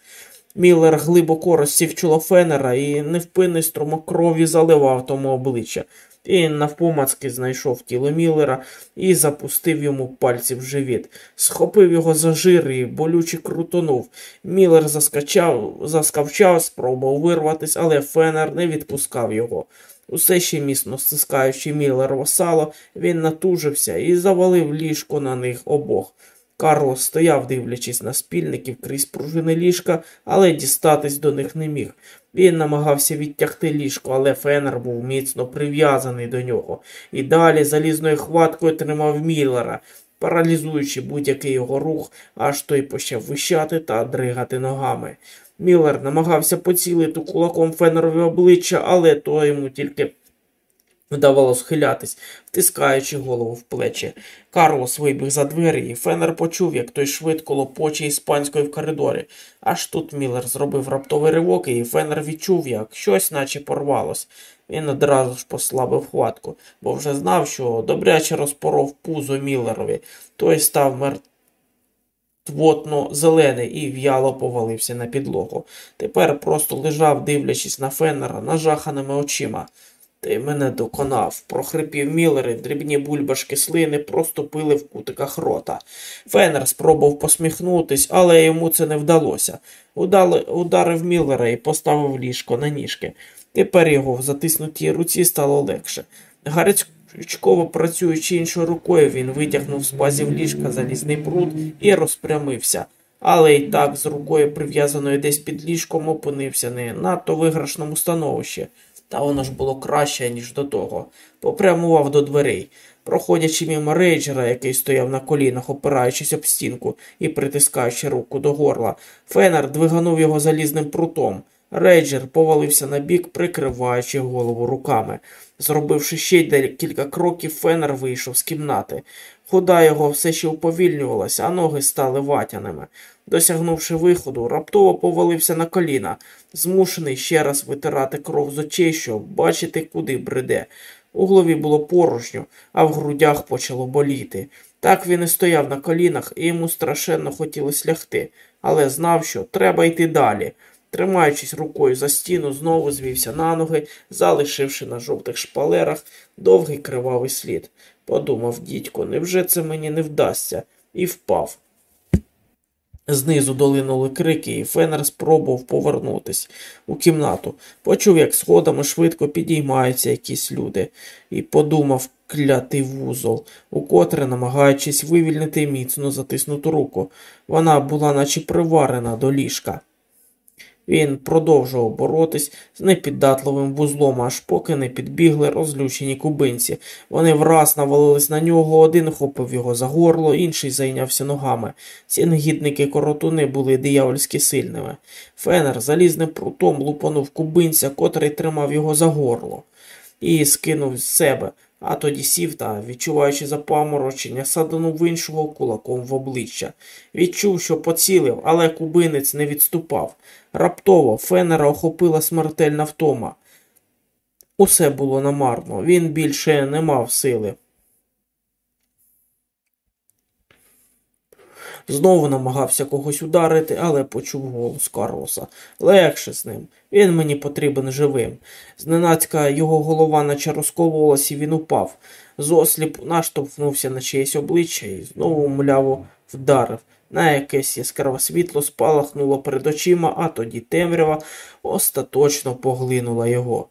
Міллер глибоко розсів чоло фенера і невпинний струмок крові заливав тому обличчя. Він навпомацки знайшов тіло Міллера і запустив йому пальці в живіт, схопив його за жир і болюче крутонув. Міллер заскачав, заскавчав, спробував вирватись, але Фенер не відпускав його. Усе ще міцно стискаючи Міллерово сало, він натужився і завалив ліжко на них обох. Карло стояв, дивлячись на спільників крізь пружини ліжка, але дістатись до них не міг. Він намагався відтягти ліжко, але фенер був міцно прив'язаний до нього і далі залізною хваткою тримав Міллера, паралізуючи будь-який його рух, аж той почав вищати та дригати ногами. Міллер намагався поцілити кулаком фенерові обличчя, але то йому тільки Вдавало схилятись, втискаючи голову в плечі. Карлос вибіг за двері, і Фенер почув, як той швидко лопоче іспанською в коридорі. Аж тут Міллер зробив раптовий ривок, і Фенер відчув, як щось наче порвалось. Він одразу ж послабив хватку, бо вже знав, що добряче розпоров пузо Міллерові. Той став мертвотно зелений і в'яло повалився на підлогу. Тепер просто лежав, дивлячись на Феннера нажаханими очима. Ти мене доконав, прохрипів Міллер, і дрібні бульбашки слини просто пили в кутиках рота. Фенер спробував посміхнутись, але йому це не вдалося. Удали, ударив Міллера і поставив ліжко на ніжки. Тепер його в затиснутій руці стало легше. Гарячково працюючи іншою рукою, він витягнув з пазів ліжка залізний пруд і розпрямився. Але й так з рукою, прив'язаною десь під ліжком, опинився не надто виграшному становищі. Та воно ж було краще, ніж до того. Попрямував до дверей. Проходячи мимо рейджера, який стояв на колінах, опираючись об стінку і притискаючи руку до горла, Фенер двиганув його залізним прутом. Рейджер повалився на бік, прикриваючи голову руками. Зробивши ще й кілька кроків, Фенер вийшов з кімнати. Хода його все ще уповільнювалася, а ноги стали ватяними. Досягнувши виходу, раптово повалився на коліна, змушений ще раз витирати кров з очей, щоб бачити, куди бреде. У голові було порожньо, а в грудях почало боліти. Так він і стояв на колінах, і йому страшенно хотілося лягти, але знав, що треба йти далі. Тримаючись рукою за стіну, знову звівся на ноги, залишивши на жовтих шпалерах довгий кривавий слід. Подумав дідько, невже це мені не вдасться? І впав. Знизу долинули крики, і Фенер спробував повернутись у кімнату. Почув, як сходами швидко підіймаються якісь люди, і подумав клятий вузол, укотре, намагаючись вивільнити міцно затиснуту руку. Вона була наче приварена до ліжка. Він продовжував боротись з непіддатливим вузлом, аж поки не підбігли розлючені кубинці. Вони враз навалились на нього, один хопив його за горло, інший зайнявся ногами. Ці негідники коротуни були диявольськи сильними. Фенер залізним прутом лупанув кубинця, котрий тримав його за горло, і скинув з себе. А тоді сів та, відчуваючи запаморочення, саданув іншого кулаком в обличчя. Відчув, що поцілив, але кубинець не відступав. Раптово фенера охопила смертельна втома. Усе було намарно, він більше не мав сили. Знову намагався когось ударити, але почув голос Карлоса. Легше з ним. Він мені потрібен живим. Зненацька його голова наче розкололась, і він упав. Зосліп наштовхнувся на чиєсь обличчя і знову мляво вдарив. На якесь яскраве світло спалахнуло перед очима, а тоді темрява остаточно поглинула його.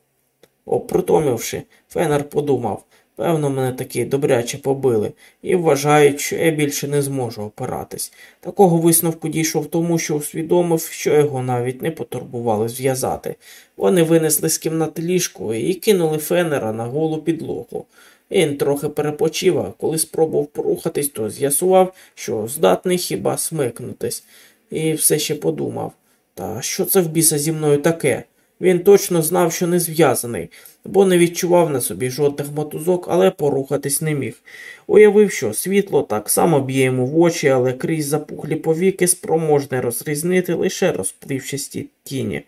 Опритомивши, Фенер подумав певно, мене таки добряче побили, і вважають, що я більше не зможу опиратись. Такого висновку дійшов тому, що усвідомив, що його навіть не потурбували зв'язати. Вони винесли з кімнати ліжко і кинули Фенера на голу підлогу. Він трохи перепочив, а коли спробував порухатись, то з'ясував, що здатний хіба смикнутись, і все ще подумав та що це в біса зі мною таке? Він точно знав, що не зв'язаний, бо не відчував на собі жодних мотузок, але порухатись не міг. Уявив, що світло так само б'є йому в очі, але крізь запухлі повіки спроможне розрізнити лише розпливчасті тіні.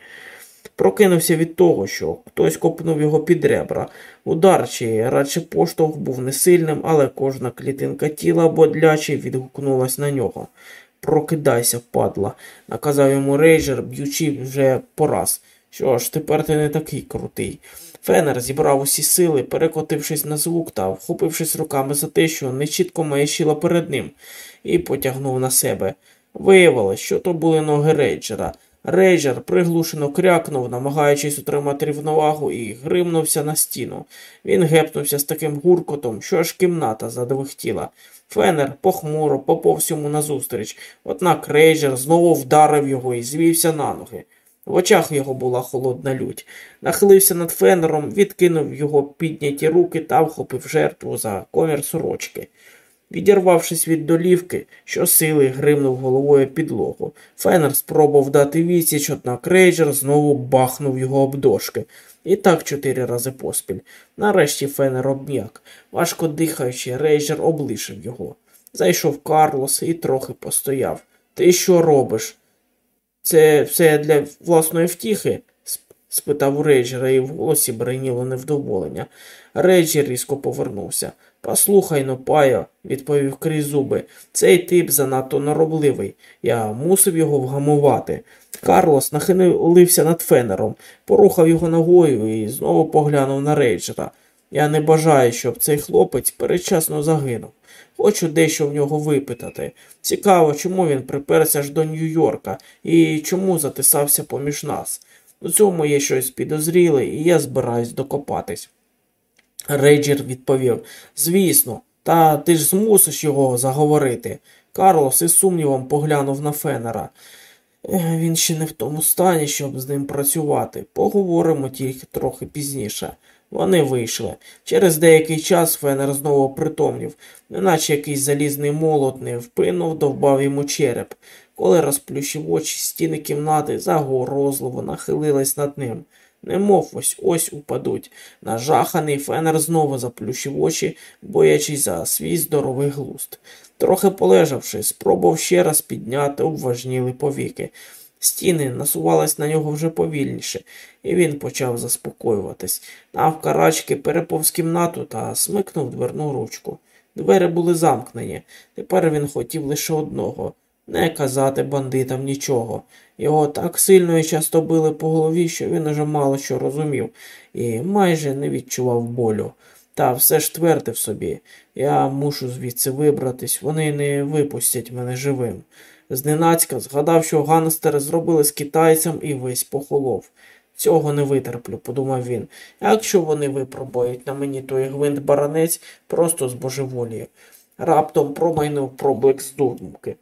Прокинувся від того, що хтось копнув його під ребра. Удар чи радше поштовх був не сильним, але кожна клітинка тіла бодляче відгукнулась на нього. Прокидайся, падла, наказав йому рейджер, б'ючи вже пораз. Що ж, тепер ти не такий крутий. Фенер зібрав усі сили, перекотившись на звук та вхопившись руками за те, що нечітко маячило перед ним, і потягнув на себе. Виявилось, що то були ноги рейджера. Рейджер приглушено крякнув, намагаючись утримати рівновагу, і гримнувся на стіну. Він гепнувся з таким гуркотом, що аж кімната задвихтіла. Фенер похмуро поповз йому назустріч, однак рейджер знову вдарив його і звівся на ноги. В очах його була холодна лють. Нахилився над фенером, відкинув його підняті руки та вхопив жертву за комір сорочки. Відірвавшись від долівки, що сили гримнув головою підлогу. Фенер спробував дати відсіч, однак рейджер знову бахнув його об дошки. І так чотири рази поспіль. Нарешті Фенер обм'як. Важко дихаючи, рейджер облишив його. Зайшов Карлос і трохи постояв. Ти що робиш? Це все для власної втіхи? спитав у Рейджера, і в голосі бриніло невдоволення. Рейджер різко повернувся. Послухай ну, пая, відповів крізь зуби. Цей тип занадто наробливий. Я мусив його вгамувати. Карлос нахилився над фенером, порухав його ногою і знову поглянув на рейджера. Я не бажаю, щоб цей хлопець передчасно загинув. Хочу дещо в нього випитати. Цікаво, чому він приперся аж до Нью-Йорка і чому затисався поміж нас. У цьому є щось підозріле, і я збираюсь докопатись. Рейджер відповів Звісно, та ти ж змусиш його заговорити. Карлос із сумнівом поглянув на Фенера. Він ще не в тому стані, щоб з ним працювати. Поговоримо тільки трохи пізніше. Вони вийшли. Через деякий час Фенер знову притомнів, неначе якийсь залізний молот невпинно вдовбав йому череп. Коли розплющив очі стіни кімнати, загорозливо нахилилась над ним. Немов ось ось упадуть. Нажаханий Фенер знову заплющив очі, боячись за свій здоровий глуст. Трохи полежавши, спробував ще раз підняти обважніли повіки. Стіни насувались на нього вже повільніше, і він почав заспокоюватись. Навкарачки переповз кімнату та смикнув дверну ручку. Двері були замкнені. Тепер він хотів лише одного не казати бандитам нічого. Його так сильно і часто били по голові, що він уже мало що розумів, і майже не відчував болю. Та все ж твердив собі я мушу звідси вибратись, вони не випустять мене живим. Зненацька згадав, що ганстери зробили з китайцем і весь похолов. Цього не витерплю, подумав він. Якщо вони випробують на мені той гвинт баранець, просто збожеволіє. Раптом промайнув проблик з думки.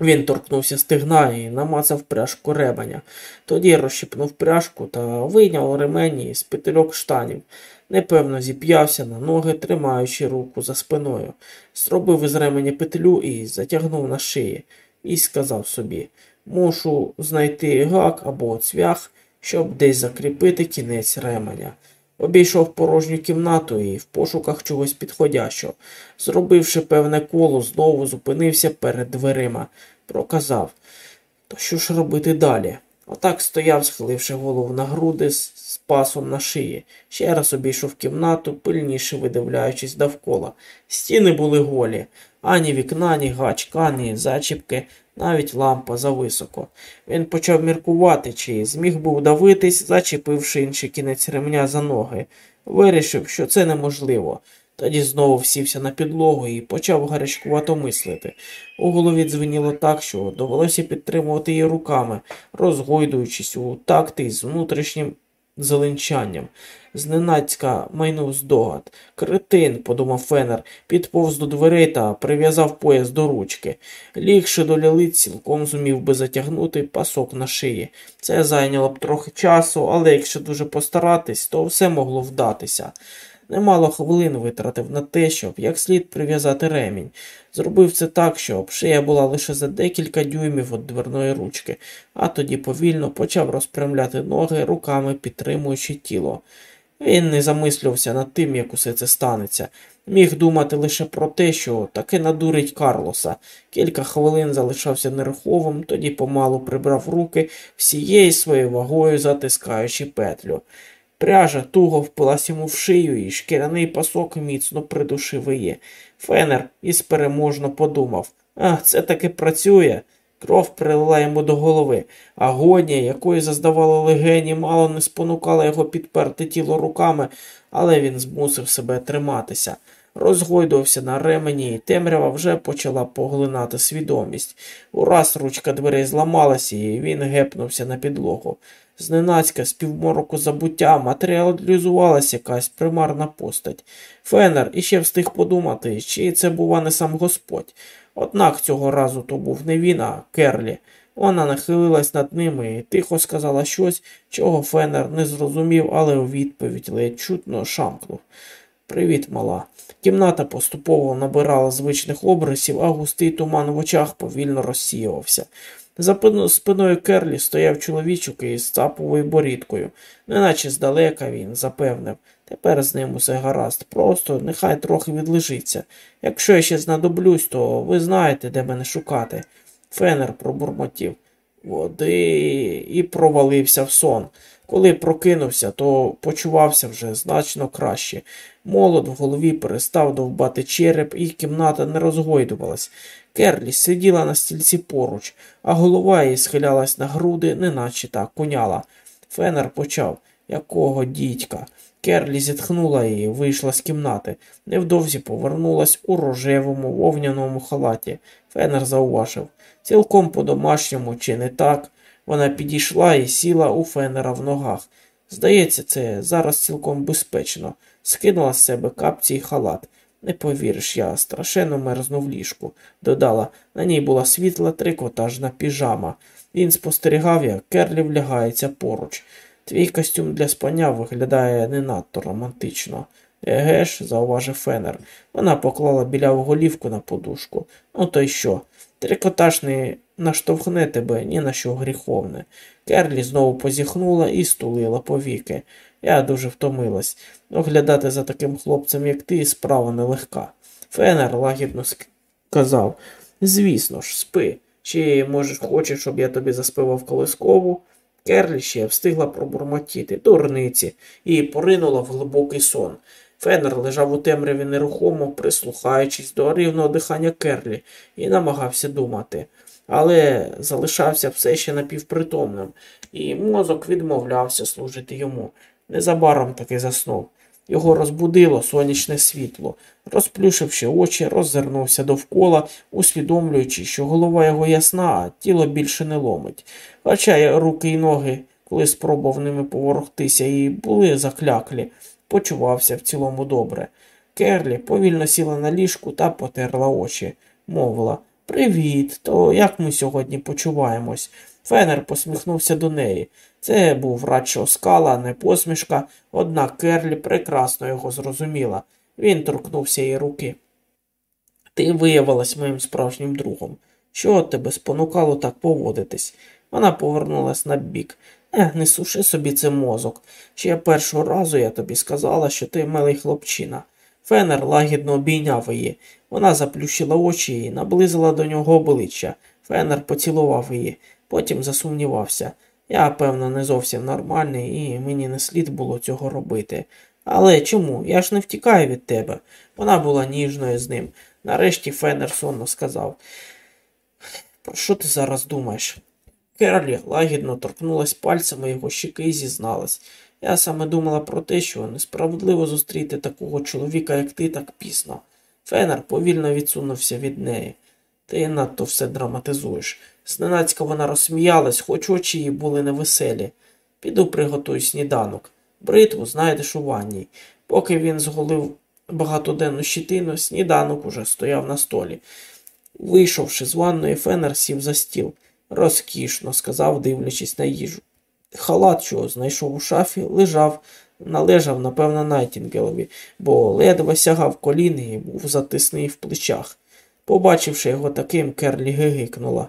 Він торкнувся стигна і намацав пряжку ребеня. Тоді розщипнув пряжку та вийняв ремені з петельок штанів. Непевно зіп'явся на ноги, тримаючи руку за спиною. Зробив із ременя петлю і затягнув на шиї. І сказав собі мушу знайти гак або цвях, щоб десь закріпити кінець ременя. Обійшов порожню кімнату і в пошуках чогось підходящого. Зробивши певне коло, знову зупинився перед дверима. Проказав то що ж робити далі? Отак стояв, схиливши голову на груди з пасом на шиї. Ще раз обійшов кімнату, пильніше видивляючись довкола. Стіни були голі, ані вікна, ні гачка, ні зачіпки, навіть лампа зависоко. Він почав міркувати, чи зміг був давитись, зачепивши інший кінець ремня за ноги. Вирішив, що це неможливо. Тоді знову всівся на підлогу і почав гарячкувато мислити. У голові дзвеніло так, що довелося підтримувати її руками, розгойдуючись у такти з внутрішнім зеленчанням. Зненацька майнув здогад. Кретин, подумав Фенер, підповз до дверей та прив'язав пояс до ручки. Лігши до лялиць, цілком зумів би затягнути пасок на шиї. Це зайняло б трохи часу, але якщо дуже постаратись, то все могло вдатися. Немало хвилин витратив на те, щоб як слід прив'язати ремінь. Зробив це так, щоб шия була лише за декілька дюймів від дверної ручки, а тоді повільно почав розпрямляти ноги, руками підтримуючи тіло. Він не замислювався над тим, як усе це станеться. Міг думати лише про те, що таки надурить Карлоса. Кілька хвилин залишався неруховим, тоді помалу прибрав руки всією своєю вагою, затискаючи петлю. Пряжа туго впилась йому в шию, і шкіряний пасок міцно придушив її. Фенер із переможно подумав А, це таки працює. Кров прилила йому до голови. Агонія, якої заздавали легені, мало не спонукала його підперти тіло руками, але він змусив себе триматися. Розгойдувався на ремені, і темрява вже почала поглинати свідомість. Ураз ручка дверей зламалася, і він гепнувся на підлогу. Зненацька з півмороку забуття матеріалізувалася якась примарна постать. Фенер іще встиг подумати, чи це, бува, не сам Господь. Однак цього разу то був не він, а Керлі. Вона нахилилась над ними і тихо сказала щось, чого Фенер не зрозумів, але у відповідь ледь чутно шамкнув. Привіт, мала. Кімната поступово набирала звичних обрисів, а густий туман в очах повільно розсіювався. За спиною Керлі стояв чоловічок із цаповою борідкою, неначе здалека він запевнив. Тепер з ним усе гаразд, просто нехай трохи відлежиться. Якщо я ще знадоблюсь, то ви знаєте, де мене шукати. Фенер пробурмотів води і провалився в сон. Коли прокинувся, то почувався вже значно краще. Молод в голові перестав довбати череп, і кімната не розгойдувалась. Керлі сиділа на стільці поруч, а голова її схилялась на груди, неначе так куняла. Фенер почав якого дідька. Керлі зітхнула і вийшла з кімнати. Невдовзі повернулась у рожевому вовняному халаті. Фенер зауважив. Цілком по-домашньому, чи не так. Вона підійшла і сіла у фенера в ногах. Здається, це зараз цілком безпечно. Скинула з себе капці й халат. Не повіриш, я страшенно мерзну в ліжку, додала. На ній була світла трикотажна піжама. Він спостерігав, як Керлі влягається поруч. Твій костюм для спання виглядає не надто романтично. Еге ж, зауважив Фенер. Вона поклала біляву голівку на подушку. Ну то й що? Трикотаж не наштовхне тебе ні на що гріховне. Керлі знову позіхнула і стулила повіки. Я дуже втомилась. Оглядати за таким хлопцем, як ти, справа нелегка. Фенер лагідно сказав Звісно ж, спи. Чи, може, хочеш, щоб я тобі заспивав колискову? Керлі ще встигла пробурмотіти дурниці і поринула в глибокий сон. Фенер лежав у темряві нерухомо, прислухаючись до рівного дихання Керлі, і намагався думати. Але залишався все ще напівпритомним, і мозок відмовлявся служити йому. Незабаром таки заснув. Його розбудило сонячне світло. Розплюшивши очі, роззирнувся довкола, усвідомлюючи, що голова його ясна, а тіло більше не ломить. Хоча руки й ноги, коли спробував ними поворохтися, і були закляклі, почувався в цілому добре. Керлі повільно сіла на ліжку та потерла очі, мовила Привіт, то як ми сьогодні почуваємось? Фенер посміхнувся до неї. Це був радше оскала, не посмішка, однак Керлі прекрасно його зрозуміла. Він торкнувся її руки. Ти виявилась моїм справжнім другом. Що тебе спонукало так поводитись? Вона повернулась на бік. Ех, не суши собі це мозок. Ще першого разу я тобі сказала, що ти милий хлопчина. Фенер лагідно обійняв її. Вона заплющила очі і наблизила до нього обличчя. Фенер поцілував її, потім засумнівався. Я, певно, не зовсім нормальний, і мені не слід було цього робити. Але чому? Я ж не втікаю від тебе. Вона була ніжною з ним. Нарешті Феннер сонно сказав. Про що ти зараз думаєш? Керлі лагідно торкнулась пальцями його щеки і зізналась. Я саме думала про те, що несправедливо зустріти такого чоловіка, як ти, так пізно. Фенер повільно відсунувся від неї. Ти надто все драматизуєш. Зненацька вона розсміялась, хоч очі її були невеселі. Піду приготую сніданок. Бритву знайдеш у ванній. Поки він зголив багатоденну щитину, сніданок уже стояв на столі. Вийшовши з ванної, Фенер сів за стіл. Розкішно, сказав, дивлячись на їжу. Халат, що знайшов у шафі, лежав, належав, напевно, Найтінгелові, бо ледве сягав колін і був затісний в плечах. Побачивши його таким, Керлі гигикнула.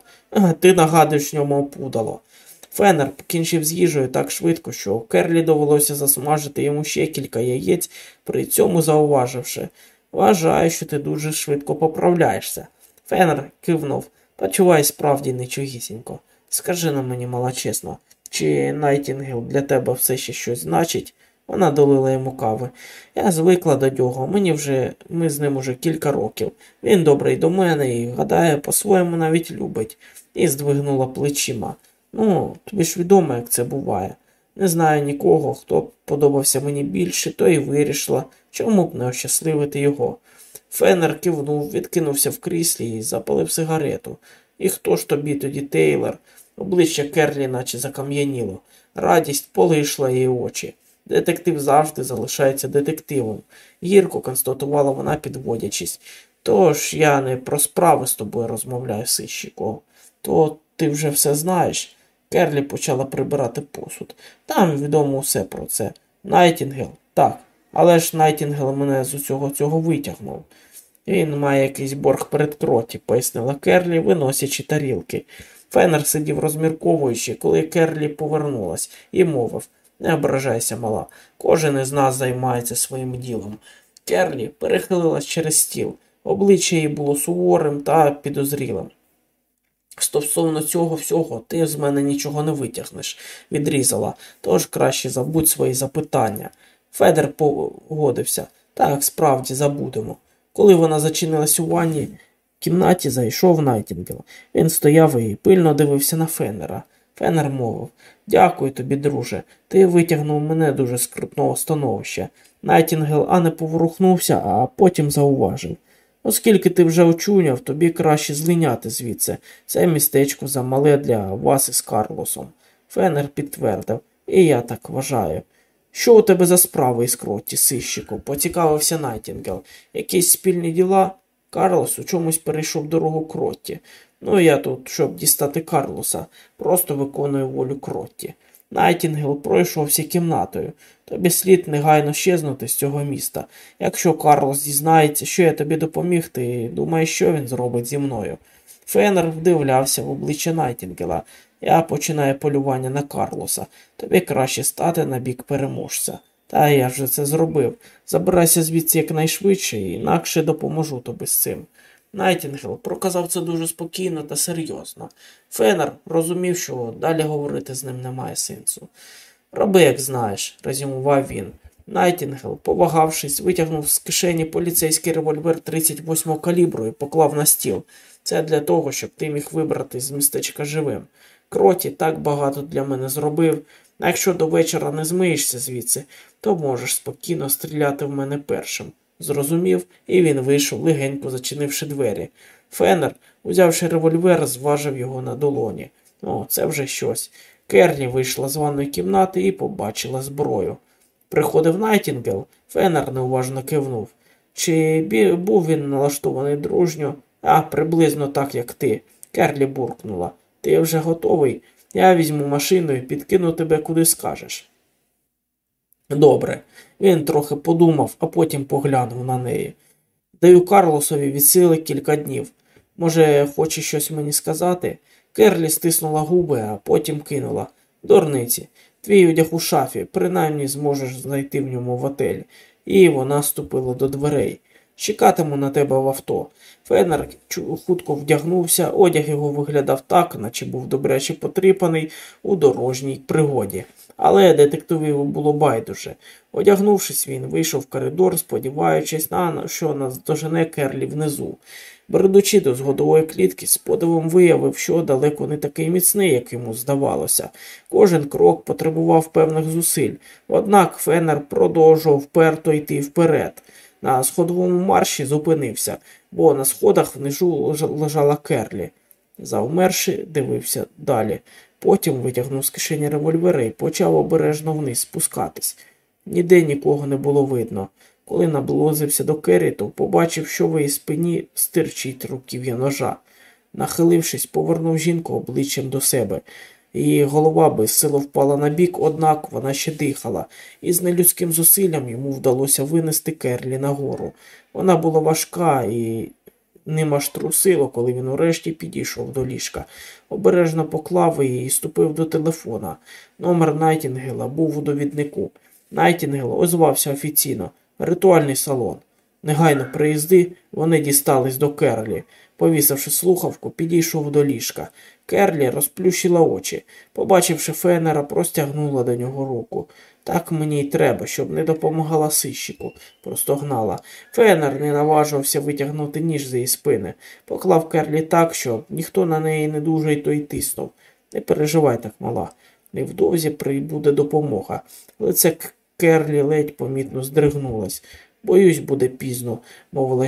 Ти нагадуєш німе опудало. Фенер покінчив з їжею так швидко, що Керлі довелося засмажити йому ще кілька яєць, при цьому зауваживши. Вважаю, що ти дуже швидко поправляєшся. Фенер кивнув. Почуваюсь справді нічогісінько. Скажи-но мені, мала чесно, чи Найтінгел для тебе все ще щось значить? Вона долила йому кави. Я звикла до нього, мені вже ми з ним уже кілька років. Він добрий до мене і, гадаю, по-своєму навіть любить, і здвигнула плечима. Ну, тобі ж відомо, як це буває. Не знаю нікого, хто б подобався мені більше, то і вирішила, чому б не ощасливити його. Фенер кивнув, відкинувся в кріслі і запалив сигарету. І хто ж тоді Тейлор? Обличчя Керлі наче закам'яніло. Радість полишла її очі. Детектив завжди залишається детективом, гірко констатувала вона, підводячись. Тож я не про справи з тобою розмовляю, сищико. То ти вже все знаєш. Керлі почала прибирати посуд. Там відомо все про це. Найтінгел, так. Але ж Найтінгел мене з усього цього витягнув. Він має якийсь борг перед кроті, пояснила Керлі, виносячи тарілки. Фенер сидів розмірковуючи, коли Керлі повернулась, і мовив не ображайся, мала. Кожен із нас займається своїм ділом. Керлі перехилилась через стіл. Обличчя її було суворим та підозрілим. Стосовно цього всього, ти з мене нічого не витягнеш, відрізала, тож краще забудь свої запитання. Федер погодився. Так, справді забудемо. Коли вона зачинилась у ванні, в кімнату зайшов Найтінгел. Він стояв і пильно дивився на Феннера. Феннер мовив Дякую тобі, друже. Ти витягнув мене дуже скрутного становища. Найтінгел не поворухнувся, а потім зауважив. Оскільки ти вже очуняв, тобі краще злиняти звідси. Це містечко замале для вас із Карлосом. Феннер підтвердив, і я так вважаю. Що у тебе за справи із Кротті, сищику? поцікавився Найтінгел. Якісь спільні діла? Карлос у чомусь перейшов дорогу Кротті. Ну, я тут, щоб дістати Карлоса, просто виконую волю Кротті. Найтінгел пройшовся кімнатою. Тобі слід негайно щезнути з цього міста. Якщо Карлос дізнається, що я тобі допоміг, ти думаєш, що він зробить зі мною. Фенер вдивлявся в обличчя Найтінгела. Я починаю полювання на Карлоса. Тобі краще стати на бік переможця. Та я вже це зробив. Забирайся звідси якнайшвидше, інакше допоможу тобі з цим. Найтінгел проказав це дуже спокійно та серйозно. Фенер розумів, що далі говорити з ним немає сенсу. Роби, як знаєш, резюмував він. Найтінгел, повагавшись, витягнув з кишені поліцейський револьвер 38 калібру і поклав на стіл. Це для того, щоб ти міг вибратися з містечка живим. Кротті так багато для мене зробив, а якщо до вечора не змиєшся звідси, то можеш спокійно стріляти в мене першим. Зрозумів, і він вийшов, легенько зачинивши двері. Феннер, узявши револьвер, зважив його на долоні. О, це вже щось. Керлі вийшла з ванної кімнати і побачила зброю. Приходив Найтінгел, Феннер неуважно кивнув. Чи був він налаштований дружньо, а приблизно так, як ти. Керлі буркнула. Ти вже готовий? Я візьму машину і підкину тебе куди скажеш. Добре. Він трохи подумав, а потім поглянув на неї. Даю Карлосові від сили кілька днів. Може, хоче щось мені сказати? Керлі стиснула губи, а потім кинула. Дурниці, твій одяг у шафі, принаймні зможеш знайти в ньому в отель. І вона ступила до дверей. Чекатиму на тебе в авто. Фенер хутко вдягнувся, одяг його виглядав так, наче був добряче потріпаний у дорожній пригоді. Але детективі було байдуже. Одягнувшись, він вийшов в коридор, сподіваючись на що наздожене Керлі внизу. Бредучи до згодової клітки, з подивом виявив, що далеко не такий міцний, як йому здавалося. Кожен крок потребував певних зусиль, однак Фенер продовжував вперто йти вперед. На сходовому марші зупинився, бо на сходах внизу лежала Керлі. Завмерши, дивився далі. Потім витягнув з кишені револьвера і почав обережно вниз спускатись. Ніде нікого не було видно. Коли наблизився до Керрі, то побачив, що в її спині стирчить руків'я ножа. Нахилившись, повернув жінку обличчям до себе. Її голова безсило впала на бік, однак вона ще дихала, і з нелюдським зусиллям йому вдалося винести Керлі нагору. Вона була важка і ним аж трусило, коли він урешті підійшов до ліжка. Обережно поклав її і ступив до телефона. Номер Найтінгела був у довіднику. Найтінгел озвався офіційно. Ритуальний салон. Негайно приїзди, вони дістались до Керлі. Повісивши слухавку, підійшов до ліжка. Керлі розплющила очі. Побачивши Фенера, простягнула до нього руку. Так мені й треба, щоб не допомагала сищику, простогнала. Фенер не наважувався витягнути ніж з її спини. Поклав Керлі так, щоб ніхто на неї не дуже й то й тиснув. Не переживай так, мала. Невдовзі прибуде допомога. Лице Керлі ледь помітно здригнулось. Боюсь, буде пізно, мовила